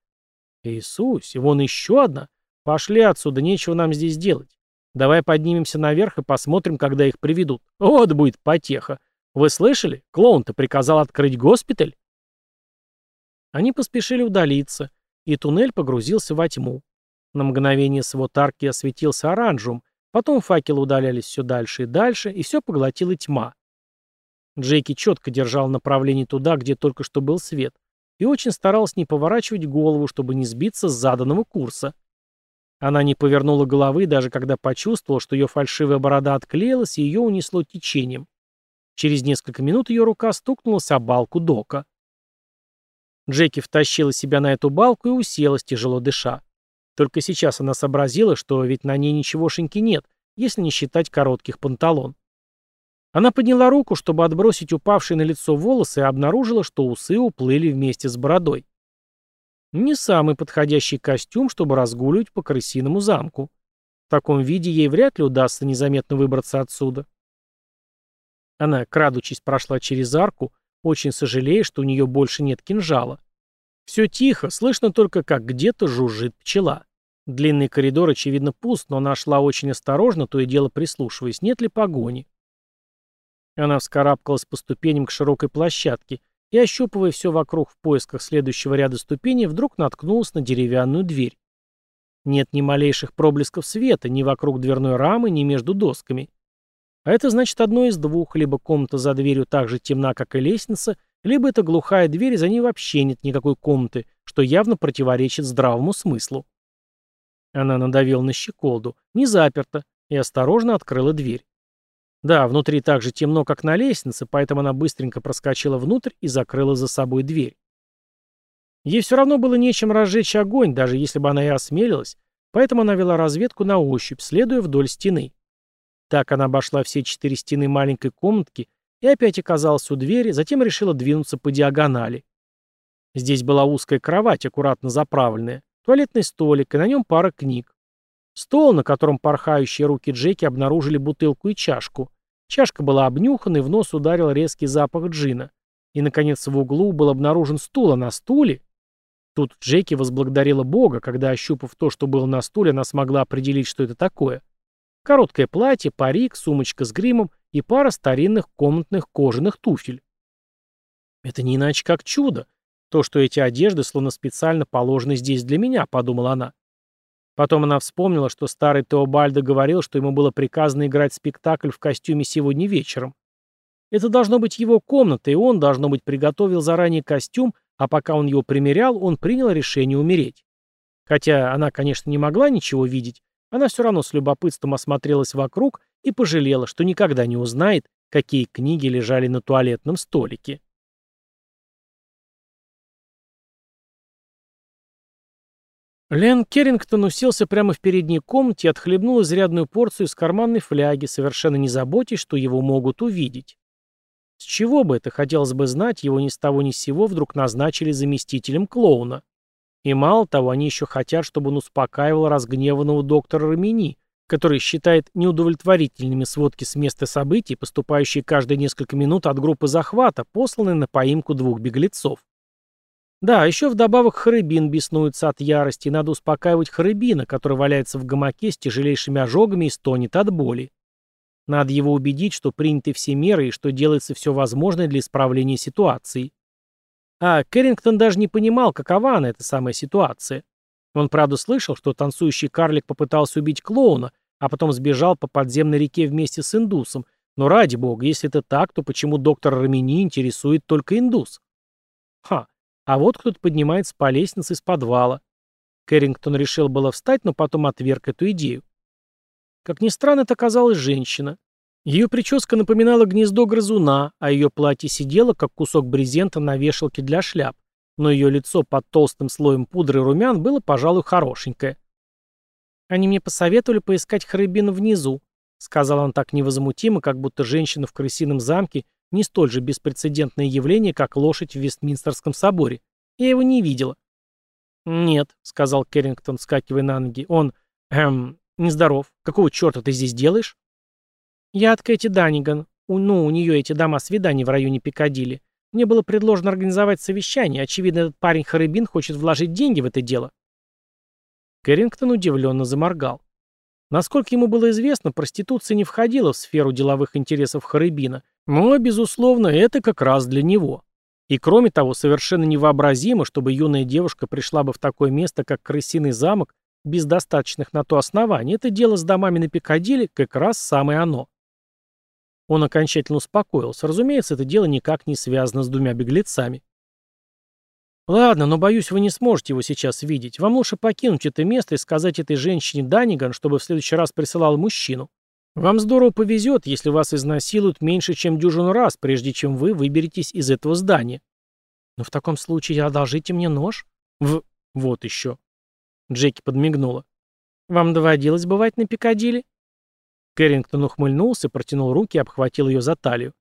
S1: «Иисус, и вон еще одна. Пошли отсюда, нечего нам здесь делать. Давай поднимемся наверх и посмотрим, когда их приведут. Вот будет потеха. Вы слышали? Клоун-то приказал открыть госпиталь?» Они поспешили удалиться, и туннель погрузился во тьму. На мгновение свод арки осветился оранжевым, потом факелы удалялись все дальше и дальше, и все поглотила тьма. Джейки четко держал направление туда, где только что был свет, и очень старался не поворачивать голову, чтобы не сбиться с заданного курса. Она не повернула головы, даже когда почувствовала, что ее фальшивая борода отклеилась, и ее унесло течением. Через несколько минут ее рука стукнулась о балку дока. Джеки втащила себя на эту балку и уселась, тяжело дыша. Только сейчас она сообразила, что ведь на ней ничегошеньки нет, если не считать коротких панталон. Она подняла руку, чтобы отбросить упавшие на лицо волосы, и обнаружила, что усы уплыли вместе с бородой. Не самый подходящий костюм, чтобы разгуливать по крысиному замку. В таком виде ей вряд ли удастся незаметно выбраться отсюда. Она, крадучись, прошла через арку, очень сожалея, что у нее больше нет кинжала. Все тихо, слышно только, как где-то жужжит пчела. Длинный коридор, очевидно, пуст, но она шла очень осторожно, то и дело прислушиваясь, нет ли погони. Она вскарабкалась по ступеням к широкой площадке и, ощупывая все вокруг в поисках следующего ряда ступеней, вдруг наткнулась на деревянную дверь. Нет ни малейших проблесков света ни вокруг дверной рамы, ни между досками. А это значит одно из двух, либо комната за дверью так же темна, как и лестница, либо это глухая дверь, и за ней вообще нет никакой комнаты, что явно противоречит здравому смыслу. Она надавила на щеколду, не заперта, и осторожно открыла дверь. Да, внутри так же темно, как на лестнице, поэтому она быстренько проскочила внутрь и закрыла за собой дверь. Ей все равно было нечем разжечь огонь, даже если бы она и осмелилась, поэтому она вела разведку на ощупь, следуя вдоль стены. Так она обошла все четыре стены маленькой комнатки и опять оказалась у двери, затем решила двинуться по диагонали. Здесь была узкая кровать, аккуратно заправленная, туалетный столик, и на нем пара книг. Стол, на котором порхающие руки Джеки обнаружили бутылку и чашку. Чашка была обнюхана, и в нос ударил резкий запах джина. И, наконец, в углу был обнаружен стул, а на стуле... Тут Джеки возблагодарила Бога, когда, ощупав то, что было на стуле, она смогла определить, что это такое. Короткое платье, парик, сумочка с гримом и пара старинных комнатных кожаных туфель. Это не иначе как чудо. То, что эти одежды словно специально положены здесь для меня, подумала она. Потом она вспомнила, что старый Теобальдо говорил, что ему было приказано играть спектакль в костюме сегодня вечером. Это должно быть его комната, и он, должно быть, приготовил заранее костюм, а пока он его примерял, он принял решение умереть. Хотя она, конечно, не могла ничего видеть, она все равно с любопытством осмотрелась вокруг и пожалела, что никогда не узнает, какие книги лежали на туалетном столике. Лен Керрингтон уселся прямо в передней комнате и отхлебнул изрядную порцию из карманной фляги, совершенно не заботясь, что его могут увидеть. С чего бы это, хотелось бы знать, его ни с того ни с сего вдруг назначили заместителем клоуна. И мало того, они еще хотят, чтобы он успокаивал разгневанного доктора Рамини, который считает неудовлетворительными сводки с места событий, поступающие каждые несколько минут от группы захвата, посланной на поимку двух беглецов. Да, еще вдобавок Харыбин беснуется от ярости, и надо успокаивать Харыбина, который валяется в гамаке с тяжелейшими ожогами и стонет от боли. Надо его убедить, что приняты все меры и что делается все возможное для исправления ситуации. А Кэррингтон даже не понимал, какова она, эта самая ситуация. Он, правда, слышал, что танцующий карлик попытался убить клоуна, а потом сбежал по подземной реке вместе с индусом. Но ради бога, если это так, то почему доктор Рамини интересует только индус? Ха, а вот кто-то поднимается по лестнице из подвала. Кэррингтон решил было встать, но потом отверг эту идею. Как ни странно, это оказалась женщина. Ее прическа напоминала гнездо грызуна, а ее платье сидело, как кусок брезента на вешалке для шляп, но ее лицо под толстым слоем пудры и румян было, пожалуй, хорошенькое. «Они мне посоветовали поискать Харибина внизу», — сказал он так невозмутимо, как будто женщина в крысином замке не столь же беспрецедентное явление, как лошадь в Вестминстерском соборе. Я его не видела. «Нет», — сказал Керрингтон, скакивая на ноги, — «он, эм, нездоров. Какого черта ты здесь делаешь?» «Я от Кэти Данниган. У, ну, у нее эти дома свиданий в районе Пикадилли. Мне было предложено организовать совещание. Очевидно, этот парень Харибин хочет вложить деньги в это дело». Кэррингтон удивленно заморгал. Насколько ему было известно, проституция не входила в сферу деловых интересов Харибина, но, безусловно, это как раз для него. И кроме того, совершенно невообразимо, чтобы юная девушка пришла бы в такое место, как Крысиный замок, без достаточных на то оснований. Это дело с домами на Пикадилли как раз самое оно. Он окончательно успокоился. Разумеется, это дело никак не связано с двумя беглецами. «Ладно, но, боюсь, вы не сможете его сейчас видеть. Вам лучше покинуть это место и сказать этой женщине Даниган, чтобы в следующий раз присылал мужчину. Вам здорово повезет, если вас изнасилуют меньше, чем дюжину раз, прежде чем вы выберетесь из этого здания. Но в таком случае одолжите мне нож. В... Вот еще». Джеки подмигнула. «Вам доводилось бывать на Пикадилли?» Кэррингтон ухмыльнулся, протянул руки и обхватил ее за талию.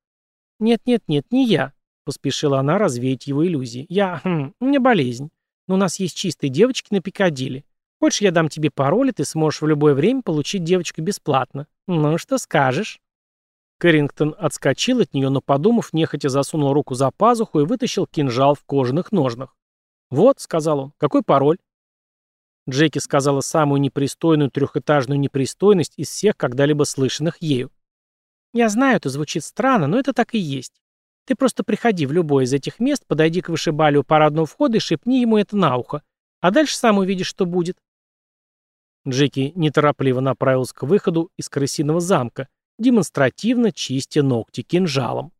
S1: «Нет-нет-нет, не я», — поспешила она развеять его иллюзии. «Я... Хм, у меня болезнь. Но у нас есть чистые девочки на Пикадилли. Хочешь, я дам тебе пароль, и ты сможешь в любое время получить девочку бесплатно. Ну, что скажешь?» Кэррингтон отскочил от нее, но, подумав, нехотя засунул руку за пазуху и вытащил кинжал в кожаных ножнах. «Вот», — сказал он, — «какой пароль?» Джеки сказала самую непристойную трехэтажную непристойность из всех когда-либо слышанных ею. «Я знаю, это звучит странно, но это так и есть. Ты просто приходи в любое из этих мест, подойди к вышибале у парадного входа и шепни ему это на ухо. А дальше сам увидишь, что будет». Джеки неторопливо направился к выходу из крысиного замка, демонстративно чистя ногти кинжалом.